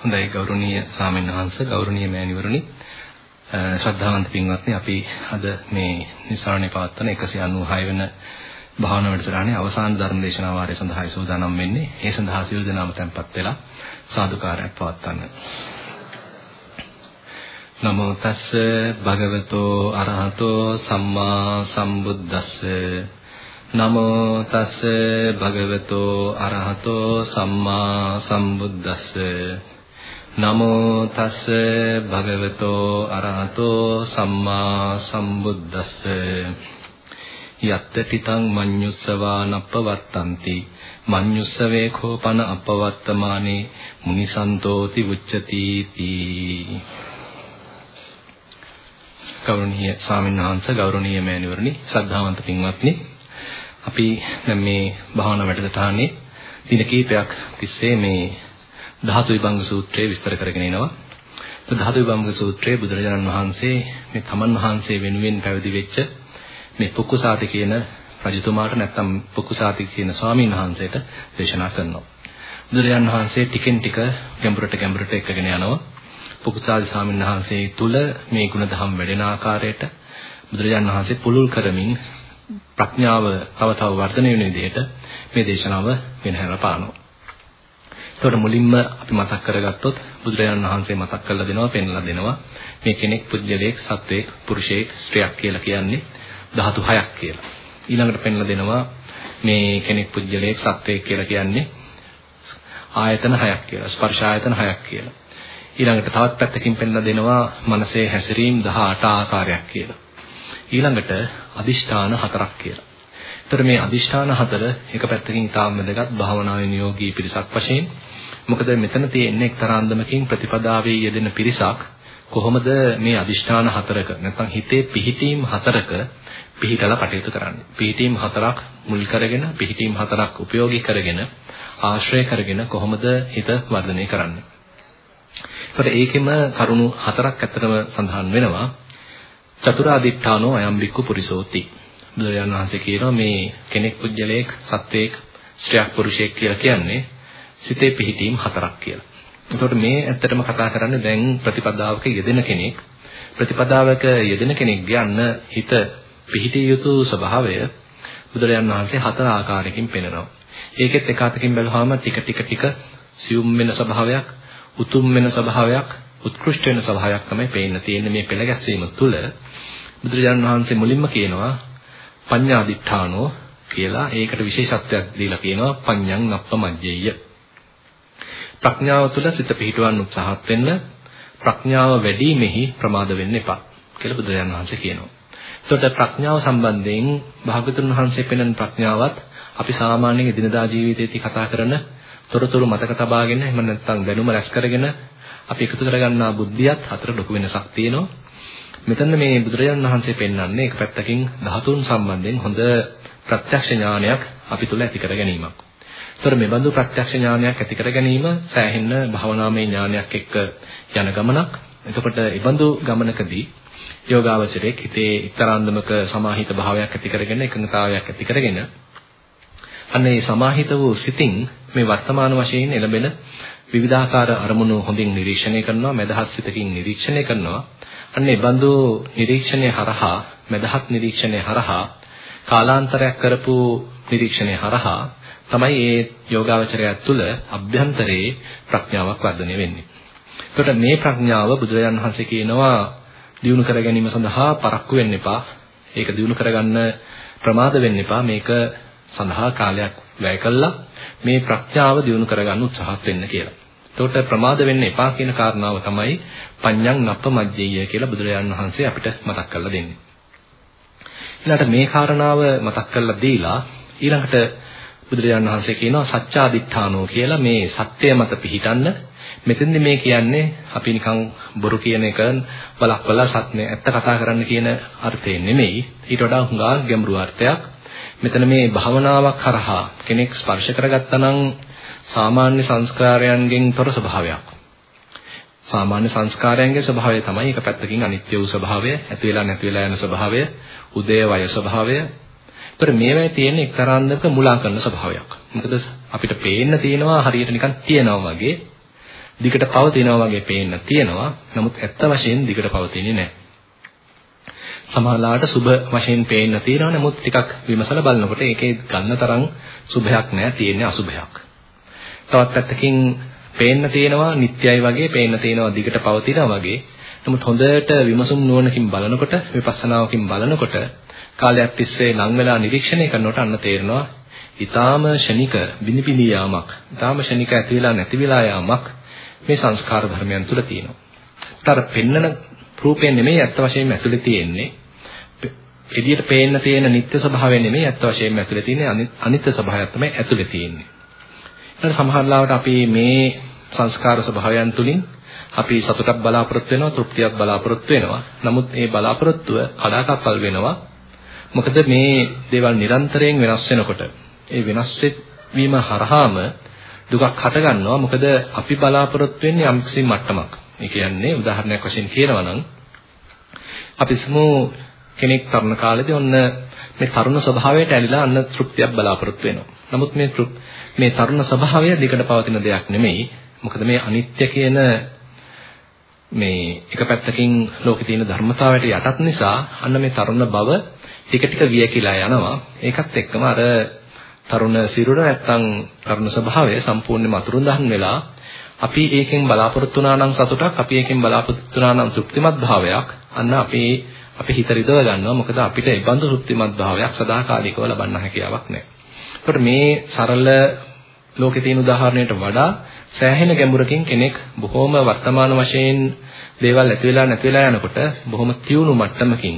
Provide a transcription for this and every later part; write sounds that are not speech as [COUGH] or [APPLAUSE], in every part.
හොඳයි ගෞරවනීය ස්වාමීන් වහන්සේ ගෞරවනීය මෑණිවරණි ශ්‍රද්ධාවන්ත පින්වත්නි අපි අද මේ නිසාරණේ පවත්වන 196 වෙන භාවනා වැඩසටහනේ අවසාන ධර්ම දේශනා වාරය සඳහායි සූදානම් වෙන්නේ. ඒ සඳහා සියලු දෙනාම tempත් වෙලා සාදුකාරයක් පවත්වන්න. නමෝ තස්ස භගවතෝ අරහතෝ සම්මා සම්බුද්දස්ස නමෝ තස්ස භගවතෝ අරහතෝ සම්මා සම්බුද්දස්ස නමෝ තස්ස භගවතෝ අරහතෝ සම්මා සම්බුද්දස්ස. යත්ත තිතං මඤ්ඤුස්සවා නප්පවත්තಂತಿ මඤ්ඤුස්සවේ කෝපන අපවත්තමානේ. මුනිසන්තෝති උච්චති තී ගෞරවනීය ස්වාමීන් වහන්සේ ගෞරවනීය මෑණිවරණි ශ්‍රද්ධාවන්ත පින්වත්නි. අපි දැන් මේ භාවනා වැඩසටහනේ දින කිහිපයක් තිස්සේ මේ ධාතු විභංග සූත්‍රය විස්තර කරගෙන එනවා. ඒ ධාතු විභංග සූත්‍රයේ බුදුරජාණන් වහන්සේ මේ තමන් වහන්සේ වෙනුවෙන් පැවිදි වෙච්ච මේ පුක්කුසාති කියන රජතුමාට නැත්නම් පුක්කුසාති කියන ස්වාමීන් වහන්සේට දේශනා කරනවා. බුදුරජාණන් වහන්සේ ටිකෙන් ටික ගැඹුරට ගැඹුරට එකගෙන යනවා. පුක්කුසාති ස්වාමීන් වහන්සේ තුල මේ ගුණධම් වැඩෙන ආකාරයට බුදුරජාණන් වහන්සේ පුළුල් කරමින් ප්‍රඥාව තව තව වර්ධනය වෙන විදිහට මේ දේශනාව වෙනහැර පානවා. එතකොට මුලින්ම අපි මතක් කරගත්තොත් බුදුරජාණන් වහන්සේ මතක් කරලා දෙනවා පෙන්ලා දෙනවා මේ කෙනෙක් පුජ්‍යලයක් සත්වයක් පුරුෂයෙක් ස්ත්‍රියක් කියලා කියන්නේ ධාතු හයක් කියලා. ඊළඟට පෙන්ලා දෙනවා මේ කෙනෙක් පුජ්‍යලයක් සත්වයක් කියලා කියන්නේ ආයතන හයක් කියලා. ස්පර්ශ ආයතන හයක් කියලා. ඊළඟට තවත් පැත්තකින් පෙන්ලා දෙනවා මනසේ හැසිරීම් 18 ආකාරයක් කියලා. ඊළඟට අදිෂ්ඨාන හතරක් කියලා. ඒතර මේ අදිෂ්ඨාන හතර එක පැත්තකින් ඊටාම වැදගත් භාවනාවේ නියෝගී පිරිසක් වශයෙන් මොකද මෙතන තියෙන්නේ එක්තරා අන්දමකින් ප්‍රතිපදාවේ යෙදෙන පිරිසක් කොහොමද මේ අදිෂ්ඨාන හතරක නැත්නම් හිතේ පිහිටීම් හතරක පිහිටලා කටයුතු කරන්නේ. පිහිටීම් හතරක් මුල් කරගෙන පිහිටීම් හතරක් ප්‍රයෝගී කරගෙන ආශ්‍රය කරගෙන කොහොමද හිත වර්ධනය කරන්නේ. ඒකට ඒකෙම කරුණු හතරක් ඇත්තටම සඳහන් වෙනවා. චතුරාදිත්තානෝ අයම් බික්කු පුරිසෝති. බුදුරජාණන් වහන්සේ කියනවා මේ කෙනෙක් පුජ්‍යලයක් සත්වයක් ස්ත්‍රියක් පුරුෂයෙක් කියලා කියන්නේ සිතේ පිහිටීම් හතරක් කියලා. එතකොට මේ ඇත්තටම කතා කරන්නේ දැන් ප්‍රතිපදාවක යෙදෙන කෙනෙක් ප්‍රතිපදාවක යෙදෙන කෙනෙක් ගන්න හිත පිහිටිය යුතු ස්වභාවය බුදුරජාන් වහන්සේ හතර ආකාරයකින් පෙන්වනවා. ඒකෙත් එක අතකින් බැලුවාම ටික ටික ටික සියුම් වෙන ස්වභාවයක්, උතුම් වෙන ස්වභාවයක්, උත්කෘෂ්ඨ වෙන ස්වභාවයක් තමයි පේන්න තියෙන්නේ මේ පෙළ ගැස්වීම තුළ. බුදුරජාන් වහන්සේ මුලින්ම කියනවා පඤ්ඤාදිඨානෝ කියලා ඒකට විශේෂත්වයක් දීලා කියනවා පඤ්ඤං නප්පමජ්ජේය. ප්‍රඥාව තුළ සිත පිහිටවන්න උත්සාහත් වෙන්න ප්‍රඥාව වැඩිමෙහි ප්‍රමාද වෙන්න එපා කියලා බුදුරජාණන් වහන්සේ කියනවා. එතකොට ප්‍රඥාව සම්බන්ධයෙන් භාගතුන් වහන්සේ පෙන්වන ප්‍රඥාවත් අපි සාමාන්‍යයෙන් එදිනදා ජීවිතයේදී කතා කරන තොරතුරු මතක තබාගෙන එහෙම නැත්නම් දැනුම රැස් කරගෙන අපි එකතු කරගන්නා බුද්ධියත් අතර ලොකු වෙනසක් තියෙනවා. මෙතන මේ බුදුරජාණන් වහන්සේ පෙන්වන්නේ එක පැත්තකින් ධාතුන් සම්බන්ධයෙන් හොඳ ප්‍රත්‍යක්ෂ ඥානයක් අපි තුල ඇති කර ගැනීමක්. ඒතර මේ බඳු ප්‍රත්‍යක්ෂ ඥානයක් ඇති කර ගැනීම සෑහෙන්න භවනාමය ඥානයක් එක්ක යන ගමනක්. එතකොට මේ බඳු ගමනකදී යෝගාවචරයේ හිතේ ඊතරාන්දමක සමාහිත භාවයක් ඇති කරගෙන එකඟතාවයක් ඇති කරගෙන අන්න ඒ සමාහිත වූ සිතින් මේ වර්තමාන වශයෙන් එළඹෙන විවිධාකාර අරමුණු හොඳින් නිරීක්ෂණය කරනවා මදහත් සිතකින් නිරීක්ෂණය කරනවා අන්න ඒ බඳු නිරීක්ෂණය හරහා මදහත් නිරීක්ෂණය හරහා කාලාන්තරයක් කරපු නිරීක්ෂණය හරහා තමයි මේ යෝගාවචරය තුළ අභ්‍යන්තරේ ප්‍රඥාවක් වර්ධනය වෙන්නේ. එතකොට මේ ප්‍රඥාව බුදුරජාන් වහන්සේ කියනවා දියුණු කර ගැනීම සඳහා පරක්කු වෙන්න එපා. ඒක දියුණු කරගන්න ප්‍රමාද වෙන්න එපා. මේක සඳහා කාලයක් වැය කළා මේ ප්‍රඥාව දියුණු කරගන්න උත්සාහත් වෙන්න කියලා. එතකොට ප්‍රමාද වෙන්න එපා කියන කාරණාව තමයි පඤ්ඤං නප්ප මජ්ජේය කියලා බුදුරජාන් වහන්සේ අපිට මතක් කරලා දෙන්නේ. ඊළඟට මේ කාරණාව මතක් කරලා දීලා ඊළඟට බුදුරජාණන් වහන්සේ කියනවා සත්‍යාදිඨානෝ කියලා මේ සත්‍ය මත පිහිටන්න. මෙතෙන්දි මේ කියන්නේ අපි නිකන් බොරු කියන එක බලක්වලා සත්‍ය ඇත්ත කතා කරන්න කියන අර්ථයෙන් නෙමෙයි. ඊට වඩා හුඟා ගැඹුරු අර්ථයක්. මෙතන මේ භාවනාවක් කරහා කෙනෙක් ස්පර්ශ කරගත්තා නම් සාමාන්‍ය සංස්කාරයන්ගෙන් තොර ස්වභාවයක්. සාමාන්‍ය සංස්කාරයන්ගේ ස්වභාවය තමයි එක පැත්තකින් අනිත්‍ය වූ ස්වභාවය ඇති වෙලා නැති වෙලා යන ස්වභාවය උදේ වය ස්වභාවය ඒතර මේවැය තියෙන එක්තරාන්දක මුලා කරන ස්වභාවයක්. මොකද අපිට පේන්න තියෙනවා හරියට නිකන් තියනවා වගේ. දිගට පවතිනවා වගේ පේන්න තියෙනවා. නමුත් ඇත්ත වශයෙන් දිගට පවතින්නේ නැහැ. සමහරලාට සුබ වශයෙන් පේන්න තියෙනවා. නමුත් ටිකක් විමසලා බලනකොට ඒකේ ගන්න තරම් සුභයක් නැහැ. තියෙන්නේ අසුභයක්. තවත් පැත්තකින් පේන්න තියෙනවා නිට්ටයයි වගේ පේන්න තියෙනවා දිගට පවතිනවා වගේ. නමුත් හොඳට විමසුම් නුවණකින් බලනකොට විපස්සනාවකින් බලනකොට කාලයක් තිස්සේ ලං වෙලා නිරීක්ෂණය කරනකොට අන්න තේරෙනවා ඊටාම ෂණික බිනිබිනි යාමක් ඊටාම ෂණික ඇති වෙලා නැති වෙලා යාමක් මේ සංස්කාර ධර්මයන් තුල තියෙනවා. ඒතර පෙන්නන රූපේ නෙමෙයි ඇත්ත වශයෙන්ම ඇතුලේ තියෙන්නේ. එදියට පේන්න තියෙන නිත්‍ය ස්වභාවය නෙමෙයි ඇත්ත වශයෙන්ම ඇතුලේ තියෙන්නේ අනිත්‍ය ස්වභාවය තමයි ඇතුලේ තියෙන්නේ. ඊට සමහරවිට අපි මේ සංස්කාර ස්වභාවයන් තුලින් අපි සතුටක් බලාපොරොත්තු වෙනවා තෘප්තියක් බලාපොරොත්තු වෙනවා. නමුත් මේ බලාපොරොත්තුව කඩාකප්පල් වෙනවා. මොකද මේ දේවල් නිරන්තරයෙන් වෙනස් වෙනකොට ඒ වෙනස් වීම හරහාම දුකක් හට ගන්නවා. මොකද අපි බලාපොරොත්තු වෙන්නේ යම්කිසි මට්ටමක්. ඒ කියන්නේ උදාහරණයක් වශයෙන් කියනවා නම් අපි සමු කෙනෙක් තරුණ කාලේදී ඔන්න මේ තරුණ ස්වභාවයට ඇලිලා අන්න තෘප්තියක් බලාපොරොත්තු වෙනවා. නමුත් මේ මේ තරුණ ස්වභාවය දිගට පවතින දෙයක් නෙමෙයි. මොකද මේ අනිත්‍ය කියන මේ එක පැත්තකින් ලෝකේ තියෙන ධර්මතාවයට යටත් නිසා අන්න මේ තරුණ බව ටික ටික වියකිලා යනවා. ඒකත් එක්කම අර තරුණ සිරුර නැත්තම් තරුණ ස්වභාවය සම්පූර්ණයෙන්ම අතුරුන් දහන් වෙලා අපි ඒකෙන් බලාපොරොත්තු වුණා නම් සතුටක් අපි ඒකෙන් බලාපොරොත්තු වුණා නම් තෘප්තිමත් භාවයක් අන්න අපි අපි හිත රිදව ගන්නවා මොකද අපිට ඒ බඳු තෘප්තිමත් භාවයක් සදාකාලිකව ලබන්න හැකියාවක් නැහැ. ඒකට මේ සරල ලෝකේ තියෙන උදාහරණයට වඩා සෑහෙන ගැඹුරකින් කෙනෙක් බොහොම වර්තමාන වශයෙන් දේවල් ඇති වෙලා නැති වෙලා යනකොට බොහොම තියුණු මට්ටමකින්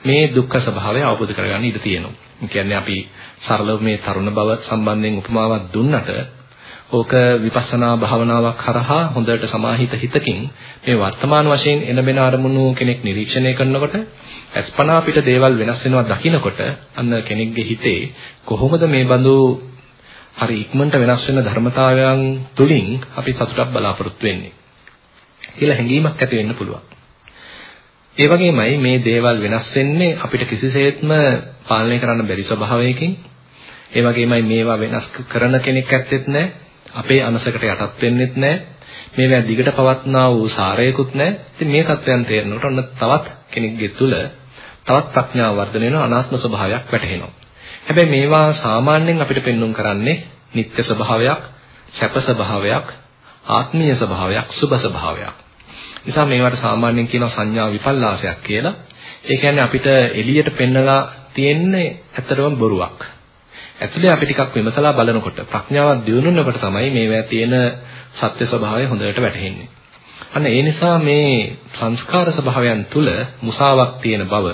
මේ දුක්ඛ ස්වභාවය අවබෝධ කරගන්න ඉඩ තියෙනවා. ඒ කියන්නේ අපි සරලව මේ තරුණ බව සම්බන්ධයෙන් උපමාවක් දුන්නට ඕක විපස්සනා භාවනාවක් කරහා හොඳට සමාහිත හිතකින් මේ වර්තමාන වශයෙන් එනබෙන අරමුණු කෙනෙක් නිරීක්ෂණය කරනකොට අස්පනා පිට දේවල් වෙනස් වෙනවා දකිනකොට අන්න කෙනෙක්ගේ හිතේ කොහොමද මේ බඳු හරි ඉක්මනට වෙනස් වෙන ධර්මතාවයන් තුලින් අපි සතුටක් බලාපොරොත්තු වෙන්නේ කියලා හැඟීමක් ඇති වෙන්න පුළුවන්. ඒ වගේමයි මේ දේවල් වෙනස් වෙන්නේ අපිට කිසිසේත්ම පාලනය කරන්න බැරි ස්වභාවයකින්. ඒ වගේමයි මේවා වෙනස් කරන කෙනෙක් ඇත්තෙත් නැහැ. අපේ අනසකට යටත් වෙන්නෙත් නැහැ. මේවා දිගට පවත්නා වූ සාරයකුත් නැහැ. ඉතින් මේ தත්වයන් තේරෙනකොට ඔන්න තවත් කෙනෙක්ගේ තුල තවත් ප්‍රඥාව වර්ධනය වෙන අනාත්ම ස්වභාවයක් වැටහෙනවා. හැබැයි මේවා සාමාන්‍යයෙන් අපිට පෙන්눔 කරන්නේ නිත්‍ය ස්වභාවයක්, සැප ස්වභාවයක්, ආත්මීය ස්වභාවයක්, සුභ ස්වභාවයක්. නිසා මේවට සාමාන්‍යයෙන් කියනවා සංඥා විපල්ලාසයක් කියලා. ඒ කියන්නේ අපිට එළියට පෙන්නලා තියෙන්නේ ඇත්තටම බොරුවක්. ඇතුලේ අපි ටිකක් විමසලා බලනකොට ප්‍රඥාවක් දියුණුනකොට තමයි මේවා තියෙන සත්‍ය ස්වභාවය හොඳට වැටහෙන්නේ. අන්න ඒ නිසා මේ සංස්කාර ස්වභාවයන් තුල මුසාවක් තියෙන බව,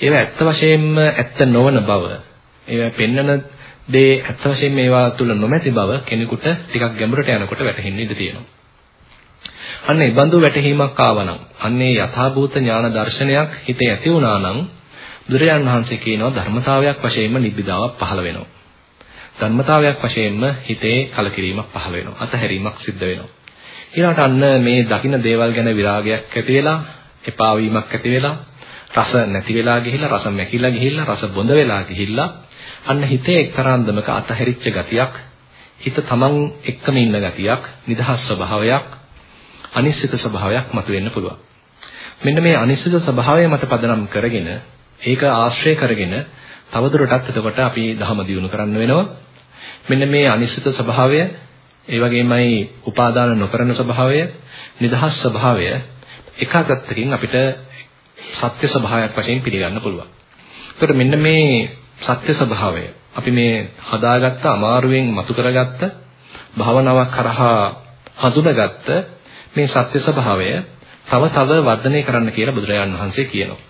ඒවා ඇත්ත වශයෙන්ම ඇත්ත නොවන බව, ඒවා පෙන්නන දේ ඇත්ත වශයෙන්ම ඒවා තුල නොමැති බව කෙනෙකුට ටිකක් ගැඹුරට යනකොට වැටහෙන්න ඉඩ තියෙනවා. අන්න ඒ බඳු වැටහීමක් ආවනම් අන්නේ යථාභූත ඥාන දර්ශනයක් හිතේ ඇති වුණා නම් බුදුරජාණන් වහන්සේ කියනවා ධර්මතාවයක් වශයෙන්ම නිබ්බිදාවක් පහළ වෙනවා. ධර්මතාවයක් වශයෙන්ම හිතේ කලකිරීමක් පහළ වෙනවා. අතහැරීමක් සිද්ධ වෙනවා. ඊළාට අන්න මේ දකින්න දේවල් ගැන විරාගයක් ඇති වෙලා, එපා වීමක් ඇති වෙලා, රස නැති වෙලා ගිහිල්ලා, රස මැකිලා ගිහිල්ලා, රස බොඳ වෙලා ගිහිල්ලා අන්න හිතේ එක්තරාන්දමක අතහැරිච්ච ගතියක්, හිත තමන් එක්කම ඉන්න ගතියක්, නිදහස් ස්වභාවයක් අනිශ්චිත ස්වභාවයක් මතුවෙන්න පුළුවන්. මෙන්න මේ අනිශ්චිත ස්වභාවය මත පදනම් කරගෙන ඒක ආශ්‍රය කරගෙන තවදුරටත් එතකොට අපි ධහම දියුණු කරන්න වෙනවා. මෙන්න මේ අනිශ්චිත ස්වභාවය, ඒ වගේමයි උපාදාන නොකරන ස්වභාවය, නිදහස් ස්වභාවය එකගත්තකින් අපිට සත්‍ය ස්වභාවයක් වශයෙන් පිළිගන්න පුළුවන්. එතකොට මෙන්න මේ සත්‍ය ස්වභාවය අපි මේ හදාගත්ත අමාරුවෙන් මතු කරගත්ත භාවනාවක් කරහා හඳුනාගත්ත මේ සත්‍ය ස්වභාවය තව තව වර්ධනය කරන්න කියලා බුදුරජාණන් වහන්සේ කියනවා.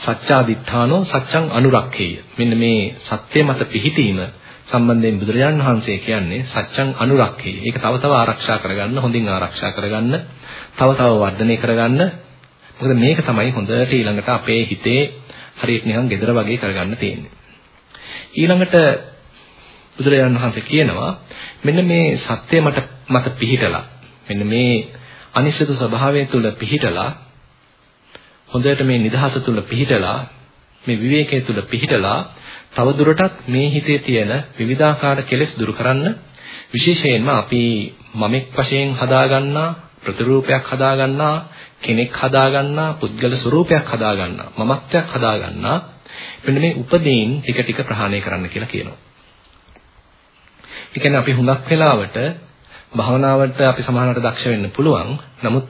සත්‍යාදිඨානෝ සත්‍යං අනුරක්ඛේය. මෙන්න මේ සත්‍ය මත පිහිටීම සම්බන්ධයෙන් බුදුරජාණන් වහන්සේ කියන්නේ සත්‍යං අනුරක්ඛේය. ඒක තව තව ආරක්ෂා කරගන්න, හොඳින් ආරක්ෂා කරගන්න, තව තව වර්ධනය කරගන්න. මොකද මේක තමයි හොඳට ඊළඟට අපේ හිතේ හරියට නිකන් gedara වගේ කරගන්න තියෙන්නේ. ඊළඟට බුදුරජාණන් වහන්සේ කියනවා මෙන්න මේ සත්‍ය මත මත පිහිටලා මෙන්න මේ අනිශ්චිත ස්වභාවය තුළ පිහිටලා හොඳට මේ නිදහස තුළ පිහිටලා මේ විවේකයේ තුළ පිහිටලා තවදුරටත් මේ හිතේ තියෙන විවිධාකාර කෙලෙස් දුරු කරන්න විශේෂයෙන්ම අපි මමෙක් වශයෙන් හදාගන්නා ප්‍රතිරූපයක් හදාගන්නා කෙනෙක් හදාගන්නා පුද්ගල ස්වરૂපයක් හදාගන්නා මමත්වයක් හදාගන්නා මෙන්න මේ උපදීන් ටික ටික ප්‍රහාණය කරන්න කියලා කියනවා. ඒ කියන්නේ අපි හුඟක් වෙලාවට භවනාවට අපි සමානවට දක්ෂ වෙන්න පුළුවන්. නමුත්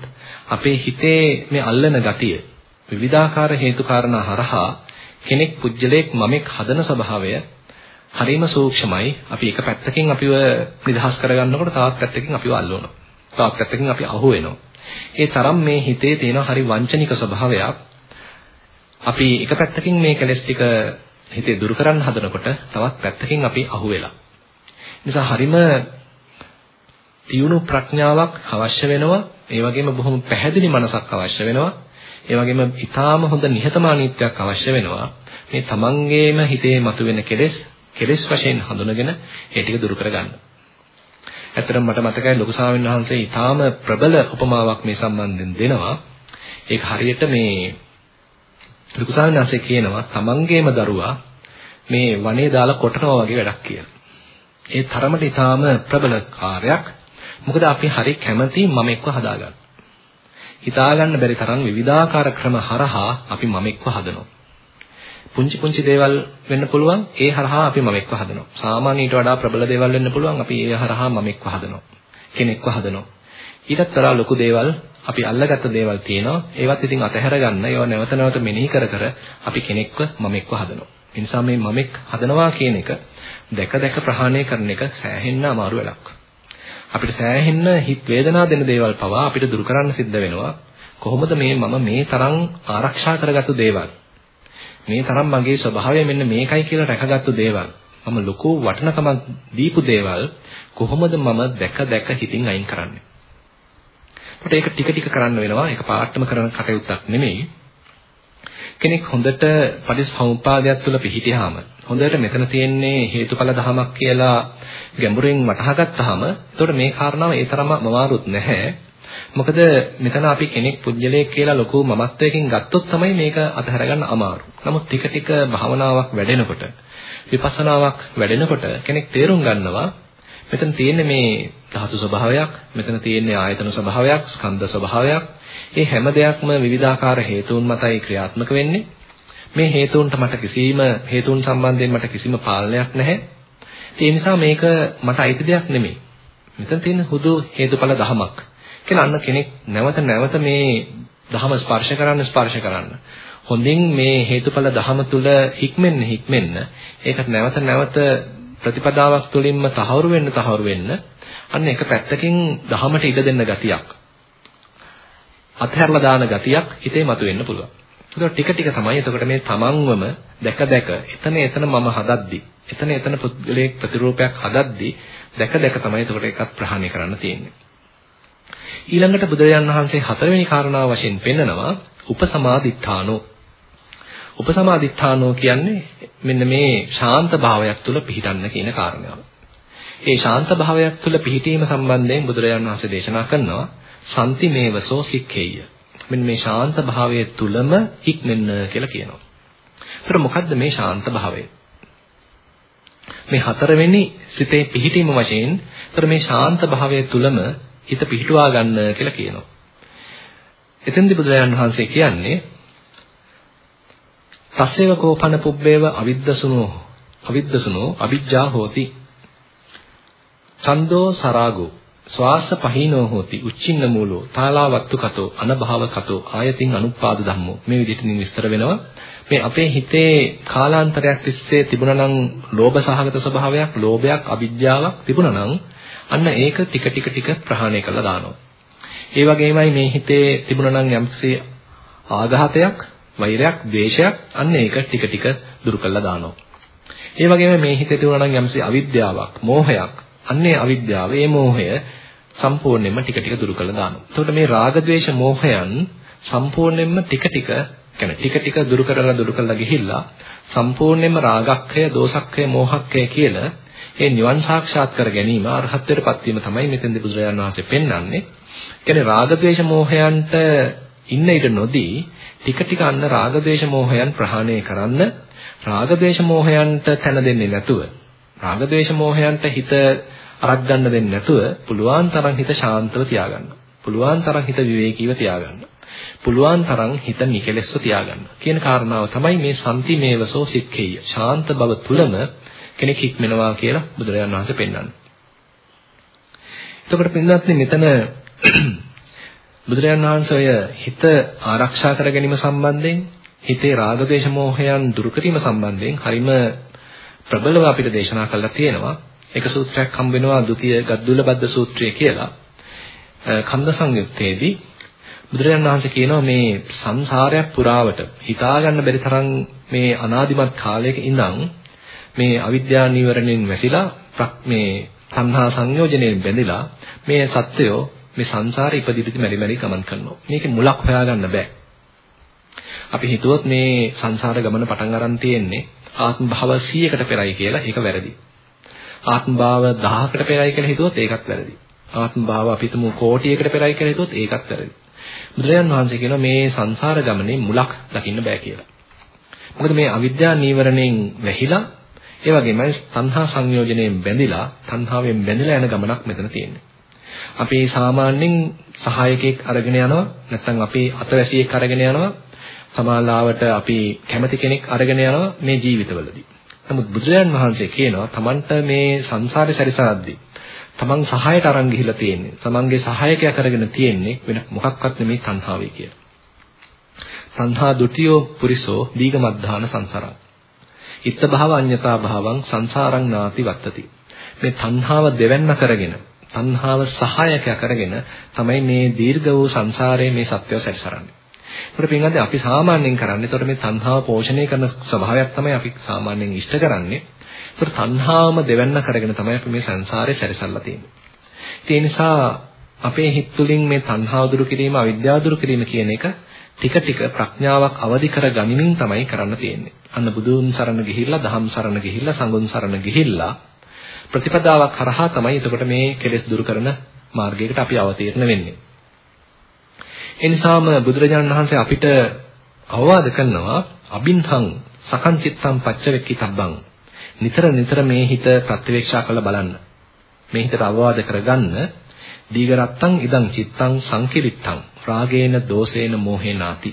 අපේ හිතේ මේ අල්ලන ගතිය විවිධාකාර හේතු කාරණා හරහා කෙනෙක් පුජ්‍යලයක් මමෙක් හදන ස්වභාවය හරිම සූක්ෂමයි. අපි එක පැත්තකින් අපිව නිදහස් කරගන්නකොට තවත් පැත්තකින් අපිව අල්ලනවා. තවත් පැත්තකින් අපි අහු වෙනවා. ඒ තරම් මේ හිතේ තියෙන හරි වංචනික ස්වභාවයක් අපි එක පැත්තකින් මේ කෙලස් ටික හිතේ දුරු කරන්න හදනකොට තවත් පැත්තකින් අපි අහු වෙලා. නිසා හරිම තියුණු ප්‍රඥාවක් අවශ්‍ය වෙනවා. ඒ වගේම බොහොම පැහැදිලි මනසක් අවශ්‍ය වෙනවා. ඒ වගේම ඊටාම හොඳ නිහතමානීත්වයක් අවශ්‍ය වෙනවා. මේ තමන්ගේම හිතේ මතුවෙන කෙලෙස් කෙලෙස් වශයෙන් හඳුනගෙන ඒ ටික දුරු කරගන්න. ඇත්තටම මට මතකයි ලොකු ස්වාමීන් වහන්සේ ඊටාම ප්‍රබල උපමාවක් මේ සම්බන්ධයෙන් දෙනවා. ඒක හරියට මේ ලොකු ස්වාමීන් වහන්සේ කියනවා තමන්ගේම දරුවා මේ වනේ දාලා කොටනවා වගේ වැඩක් කියලා. ඒ තරමට ඊටාම ප්‍රබල කාර්යයක්. මොකද අපි හරි කැමති මම එක්ව හදාගන්න. හිතාගන්න බැරි තරම් විවිධාකාර ක්‍රම හරහා අපි මම එක්ව හදනවා. පුංචි පුංචි දේවල් වෙන්න පුළුවන් ඒ හරහා අපි මම එක්ව හදනවා. සාමාන්‍ය ඊට වඩා ප්‍රබල දේවල් වෙන්න පුළුවන් අපි ඒ හරහා මම එක්ව හදනවා. කෙනෙක්ව හදනවා. ඊටත් වඩා ලොකු දේවල් අපි අල්ලගත්ත දේවල් තියෙනවා. ඒවත් ඉතින් අතහැර ගන්න ඒවා නැවත නැවත මෙනෙහි කර කර අපි කෙනෙක්ව මම එක්ව හදනවා. ඒ නිසා මේ මමෙක් හදනවා කියන එක දැක දැක ප්‍රහාණය කරන එක සෑහෙන්න අමාරු වැඩක්. අපිට සෑහෙන්න හිත වේදනා දෙන දේවල් පවා අපිට දුරු කරන්න සිද්ධ වෙනවා. කොහොමද මේ මම මේ තරම් ආරක්ෂා කරගත්තු දේවල්? මේ තරම් මගේ ස්වභාවය මෙන්න මේකයි කියලා රැකගත්තු දේවල්? මම ලොකු වටිනකමක් දීපු දේවල් කොහොමද මම දැක දැක හිතින් අයින් කරන්නේ? ඒකට ඒක ටික ටික කරන්න වෙනවා. ඒක පාටම කරන කටයුත්තක් නෙමෙයි. කෙනෙක් හොඳට පටිච්චසමුපාදයක් තුළ පිහිටියාම හොඳට මෙතන තියෙන්නේ හේතුඵල ධමයක් කියලා ගැඹුරින් වටහා ගත්තාම එතකොට මේ කාරණාව ඒ තරම අමාරුත් නැහැ. මොකද මෙතන අපි කෙනෙක් පුජ්‍යලයක් කියලා ලොකු මමත්වයකින් ගත්තොත් තමයි මේක අතහැර ගන්න අමාරු. නමුත් ටික ටික භාවනාවක් වැඩෙනකොට විපස්සනාවක් වැඩෙනකොට කෙනෙක් තේරුම් ගන්නවා මෙතන තියෙන්නේ මේ ධාතු ස්වභාවයක්, මෙතන තියෙන්නේ ආයතන ස්වභාවයක්, ස්කන්ධ ස්වභාවයක්. මේ හැම දෙයක්ම විවිධාකාර හේතුන් මතයි ක්‍රියාත්මක වෙන්නේ. මේ හේතුන්ට මට කිසිම හේතුන් සම්බන්ධයෙන් මට කිසිම පාලනයක් නැහැ. ඒ නිසා මේක මට අයිති දෙයක් නෙමෙයි. මෙතන තියෙන හුදු හේතුඵල ධමයක්. කියලා අන්න කෙනෙක් නැවත නැවත මේ ධම ස්පර්ශ කරන්න ස්පර්ශ කරන්න. හොඳින් මේ හේතුඵල ධම තුල හික්මෙන්න හික්මෙන්න ඒකට නැවත නැවත ප්‍රතිපදාවක් තුළින්ම තහවුරු වෙන්න තහවුරු වෙන්න අන්න එක පැත්තකින් ධහමට ඉඩ දෙන්න ගතියක් අත්හැරලා දාන ගතියක් හිතේ මතුවෙන්න පුළුවන්. ඒක ටික ටික තමයි එතකොට මේ තමන්වම දැක දැක එතන එතන මම හදද්දි එතන එතන පුද්ගලයෙක් ප්‍රතිරූපයක් හදද්දි දැක දැක තමයි එතකොට එකක් ප්‍රහාණය කරන්න තියෙන්නේ. ඊළඟට බුදුරජාණන් වහන්සේ හතරවෙනි කාරණාව වශයෙන් පෙන්නනවා උපසමාදිත්තානෝ. උපසමාදිත්තානෝ කියන්නේ මෙන්න මේ ශාන්ත භාවයක් තුල පිහිටන්න කියන කාරණාව. ඒ ශාන්ත භාවයක් තුල පිහිටීම සම්බන්ධයෙන් බුදුරජාණන් වහන්සේ දේශනා කරනවා සම්ති මේවසෝ සික්ඛේය. මෙන්න මේ ශාන්ත භාවයේ තුලම ඉක්මෙන්න කියලා කියනවා. ඒතර මොකද්ද මේ ශාන්ත භාවය? මේ හතරවෙනි සිතේ පිහිටීම වශයෙන් ඒතර මේ ශාන්ත භාවයේ තුලම හිත පිහිටුවා ගන්න කියලා කියනවා. එතෙන්දී බුදුරජාණන් වහන්සේ කියන්නේ තස්සේව කෝපන පුබ්බේව අවිද්දසුනෝ අවිද්දසුනෝ අවිජ්ජා හෝති. ඡන්தோ සරාගෝ ස්වාස පහිනෝ හෝති උච්චින්න මූලෝ තාලාවත්තු කතෝ අනභව කතෝ ආයතින් අනුපාද ධම්මෝ. මේ විදිහට විස්තර වෙනවා. මේ අපේ හිතේ කාලාන්තරයක් තිස්සේ තිබුණා නම් ලෝභ සහගත ස්වභාවයක් ලෝභයක් අවිජ්ජාවක් තිබුණා නම් අන්න ඒක ටික ටික ටික ප්‍රහාණය කරලා දානවා. ඒ වගේමයි මේ හිතේ තිබුණා නම් යම්කිසි ආඝාතයක් වෛරයක් ද්වේෂයක් අන්න ඒක ටික ටික දුරු කරලා දානවා. ඒ වගේම මේ හිතේ තිබුණා නම් යම්කිසි අවිද්‍යාවක් මෝහයක් අන්නේ අවිද්‍යාව ඒ මෝහය සම්පූර්ණයෙන්ම ටික ටික දුරු කළා දානවා. එතකොට මේ රාග ద్వේෂ මෝහයන් සම්පූර්ණයෙන්ම ටික ටික කියන්නේ ටික ටික දුරු කරලා දුරු කරලා ගිහිල්ලා සම්පූර්ණයෙන්ම රාගක්ඛය, දෝසක්ඛය, මෝහක්ඛය කියලා ඒ නිවන් සාක්ෂාත් කර ගැනීම අරහත්ත්වයටපත් වීම තමයි මෙතෙන්දී බුදුරජාණන් වහන්සේ පෙන්වන්නේ. කියන්නේ රාග ద్వේෂ මෝහයන්ට ඉන්න ඉඩ නොදී ටික ටික අන්න රාග ద్వේෂ මෝහයන් ප්‍රහාණය කරන්න රාග ద్వේෂ මෝහයන්ට තැන දෙන්නේ නැතුව රාග ద్వේෂ මෝහයන්ට හිත අරක් ගන්න දෙන්නේ නැතුව පුළුවන් තරම් හිත ශාන්තව තියාගන්න. පුළුවන් තරම් හිත විවේකීව තියාගන්න. පුළුවන් තරම් හිත නිකලෙස්ව තියාගන්න. කියන කාරණාව තමයි මේ සම්ති මේවසෝ සික්ඛේය. ශාන්ත බව තුලම කෙනෙක් හික්මනවා කියලා බුදුරජාණන් වහන්සේ පෙන්වන්නේ. එතකොට පින්වත්නි මෙතන [CLEARS THROAT] බුදුරජාණන් වහන්සේ ඔය හිත ආරක්ෂා කර ගැනීම සම්බන්ධයෙන් හිතේ රාග දේශ මොහයන් දුරු කිරීම සම්බන්ධයෙන් හරිම ප්‍රබලව අපිට දේශනා කළා තියෙනවා. එක සූත්‍රයක් හම් වෙනවා ဒုတိ ය ගද්දුල බද්ද සූත්‍රය කියලා. කන්ද සංයුත්තේදී බුදුරජාණන් වහන්සේ කියනවා මේ සංසාරයක් පුරාවට හිතා ගන්න බැරි තරම් මේ අනාදිමත් කාලයක ඉඳන් මේ අවිද්‍යා නීවරණයෙන් වැසිලා මේ තණ්හා සංයෝජනයෙන් බැඳිලා මේ සත්වයෝ මේ සංසාරේ ඉපදිවිදි මෙරි මෙරි ගමන් කරනවා. මේකේ මුලක් හොයාගන්න බෑ. අපි හිතුවොත් මේ සංසාර ගමන පටන් අරන් තියෙන්නේ ආත්ම භාව 100කට පෙරයි කියලා ඒක වැරදි. ආත්ම භාව 1000කට පෙරයි කියලා හිතුවොත් ඒකත් වැරදි. ආත්ම භාව අපිටම කෝටියකට පෙරයි කියලා හිතුවොත් ඒකත් වැරදි. බුදුරජාන් වහන්සේ කියනවා මේ සංසාර ගමනේ මුලක් දකින්න බෑ කියලා. මොකද මේ අවිද්‍යා නීවරණයෙන් වැහිලා ඒ වගේමයි තණ්හා සංයෝජනයෙන් බැඳිලා තණ්හාවෙන් බැඳිලා යන ගමනක් මෙතන තියෙන්නේ. අපි සාමාන්‍යයෙන් සහායකයෙක් අරගෙන යනවා නැත්නම් අපි අතවැසියෙක් අරගෙන යනවා සමාලාවට අපි කැමති කෙනෙක් අරගෙන යනවා මේ ජීවිතවලදී. නමුත් බුදුරජාන් වහන්සේ කියනවා Tamanට මේ සංසාරේ සැරිසරද්දී Taman සහායට අරන් ගිහිලා තියෙන්නේ. Tamanගේ සහායකයා කරගෙන තියෙන්නේ වෙන මොකක්වත් නෙමෙයි තණ්හාවයි කියලා. තණ්හා දුටියෝ පුරිසෝ දීගමද්ධාන සංසාරං. ඉත්ත භාව අඤ්ඤතා භාවං සංසාරං නාති වත්තති. මේ තණ්හාව දෙවන්න කරගෙන තණ්හාව සහායකයා කරගෙන තමයි මේ දීර්ඝ වූ සංසාරයේ මේ සත්‍යය සැරිසරන්නේ. ඒකට පින්වත්නි අපි සාමාන්‍යයෙන් කරන්නේ ඒතර මේ තණ්හාව පෝෂණය කරන ස්වභාවයක් තමයි අපි සාමාන්‍යයෙන් ඉෂ්ට කරන්නේ. ඒතර තණ්හාවම දෙවන්න කරගෙන තමයි අපි මේ සංසාරේ සැරිසරලා තියෙන්නේ. ඒ නිසා අපේ හිත තුළින් මේ තණ්හාව දුරු කිරීම, අවිද්‍යාව දුරු කිරීම කියන එක ටික ටික ප්‍රඥාවක් අවදි කර ගනිමින් තමයි කරන්න තියෙන්නේ. අන්න බුදුන් සරණ ගිහිල්ලා, දහම් සරණ ගිහිල්ලා, සංඝුන් සරණ ගිහිල්ලා ප්‍රතිපදාවක් හරහා තමයි එතකොට මේ කෙලෙස් දුරු කරන මාර්ගයකට අපි අවතීර්ණ වෙන්නේ. එනිසාම බුදුරජාණන් වහන්සේ අපිට අවවාද කරනවා අබින්හං සකං චිත්තං පච්චවෙක්කිතබ්බං නිතර නිතර මේ හිත ප්‍රතිවේක්ෂා කරලා බලන්න. මේ හිතට අවවාද කරගන්න. දීගරත්තං ඉදං චිත්තං සංකිරිට්ඨං රාගේන දෝසේන මෝහේනාති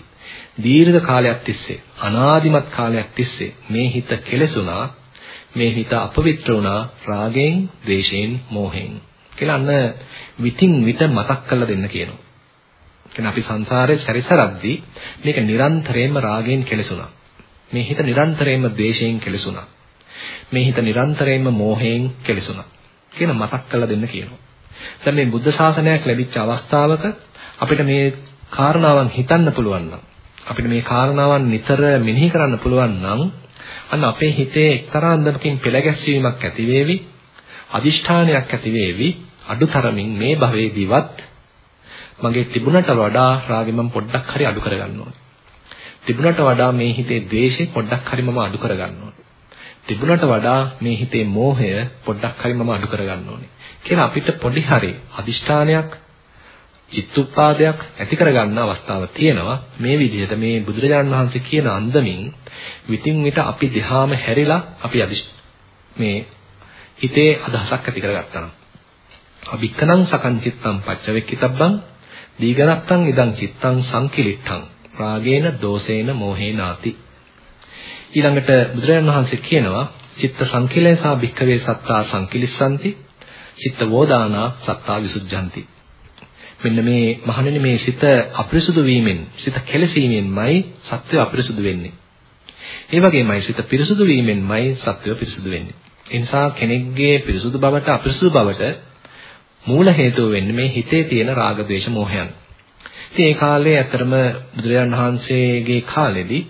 දීර්ඝ කාලයක් තිස්සේ අනාදිමත් කාලයක් තිස්සේ මේ හිත කෙලෙසුණා. මේ හිත අපවිත්‍ර වුණා රාගයෙන්, ද්වේෂයෙන්, මෝහයෙන්. කියලා අන්න විтин විට මතක් කරලා දෙන්න කියනවා. කියන්නේ අපි සංසාරේ සැරිසරද්දී මේක නිරන්තරයෙන්ම රාගයෙන් කෙලසුණා. මේ හිත නිරන්තරයෙන්ම ද්වේෂයෙන් කෙලසුණා. මේ හිත නිරන්තරයෙන්ම මෝහයෙන් කෙලසුණා. කියන මතක් කරලා දෙන්න කියනවා. දැන් මේ බුද්ධ ශාසනයක් ලැබිච්ච අවස්ථාවක අපිට මේ කාරණාවන් හිතන්න පුළුවන් නම් අපිට මේ කාරණාවන් නිතර මෙනෙහි කරන්න පුළුවන් නම් අන්න අපේ හිතේ එක්තරා අන්දමකින් පෙළ ගැස්වීමක් ඇති වේවි අදිෂ්ඨානයක් ඇති වේවි අඩුතරමින් මේ භවයේදීවත් මගේ තිබුණට වඩා රාගෙ මම පොඩ්ඩක් හරි අඩු කරගන්න ඕනේ. තිබුණට වඩා මේ හිතේ ද්වේෂය පොඩ්ඩක් හරි මම අඩු කරගන්න ඕනේ. තිබුණට වඩා මේ හිතේ මෝහය පොඩ්ඩක් හරි මම අඩු කරගන්න ඕනේ කියලා අපිට පොඩි හරි අදිෂ්ඨානයක් චිත්තුප්පාදයක් ඇති කරගන්න අවස්ථාව තියෙනවා මේ විදිහට මේ බුදුරජාණන් වහන්සේ කියන අන්දමින් විтин විට අපි දිහාම හැරිලා අපි මේ හිතේ අදහසක් ඇති කරගත්තා නම් අභික්කනං සකංචිත්තං පච්චවෙක්කිතබ්බං දීගරත්තං ඉදං චිත්තං සංකිලිට්ඨං රාගේන දෝසේන මෝහේනාති. ඊළඟට බුදුරජාණන් වහන්සේ කියනවා චිත්ත සංකිලේසා භික්ඛවේ සත්තා සංකිලිස්සanti චිත්ත වෝදානා සත්තා විසුද්ධಂತಿ මෙන්න මේ මහණෙනි මේ සිත අපිරිසුදු වීමෙන් සිත කෙලසීමෙන්මයි සත්‍ය අපිරිසුදු වෙන්නේ. ඒ වගේමයි සිත පිරිසුදු වීමෙන්මයි සත්‍ය පිරිසුදු වෙන්නේ. ඒ නිසා කෙනෙක්ගේ පිරිසුදු බවට අපිරිසුදු බවට මූල හේතුව වෙන්නේ මේ හිතේ තියෙන රාග ద్వේෂ මෝහයන්. ඉතින් ඒ කාලේ ඇත්තරම බුදුරජාණන් වහන්සේගේ කාලෙදී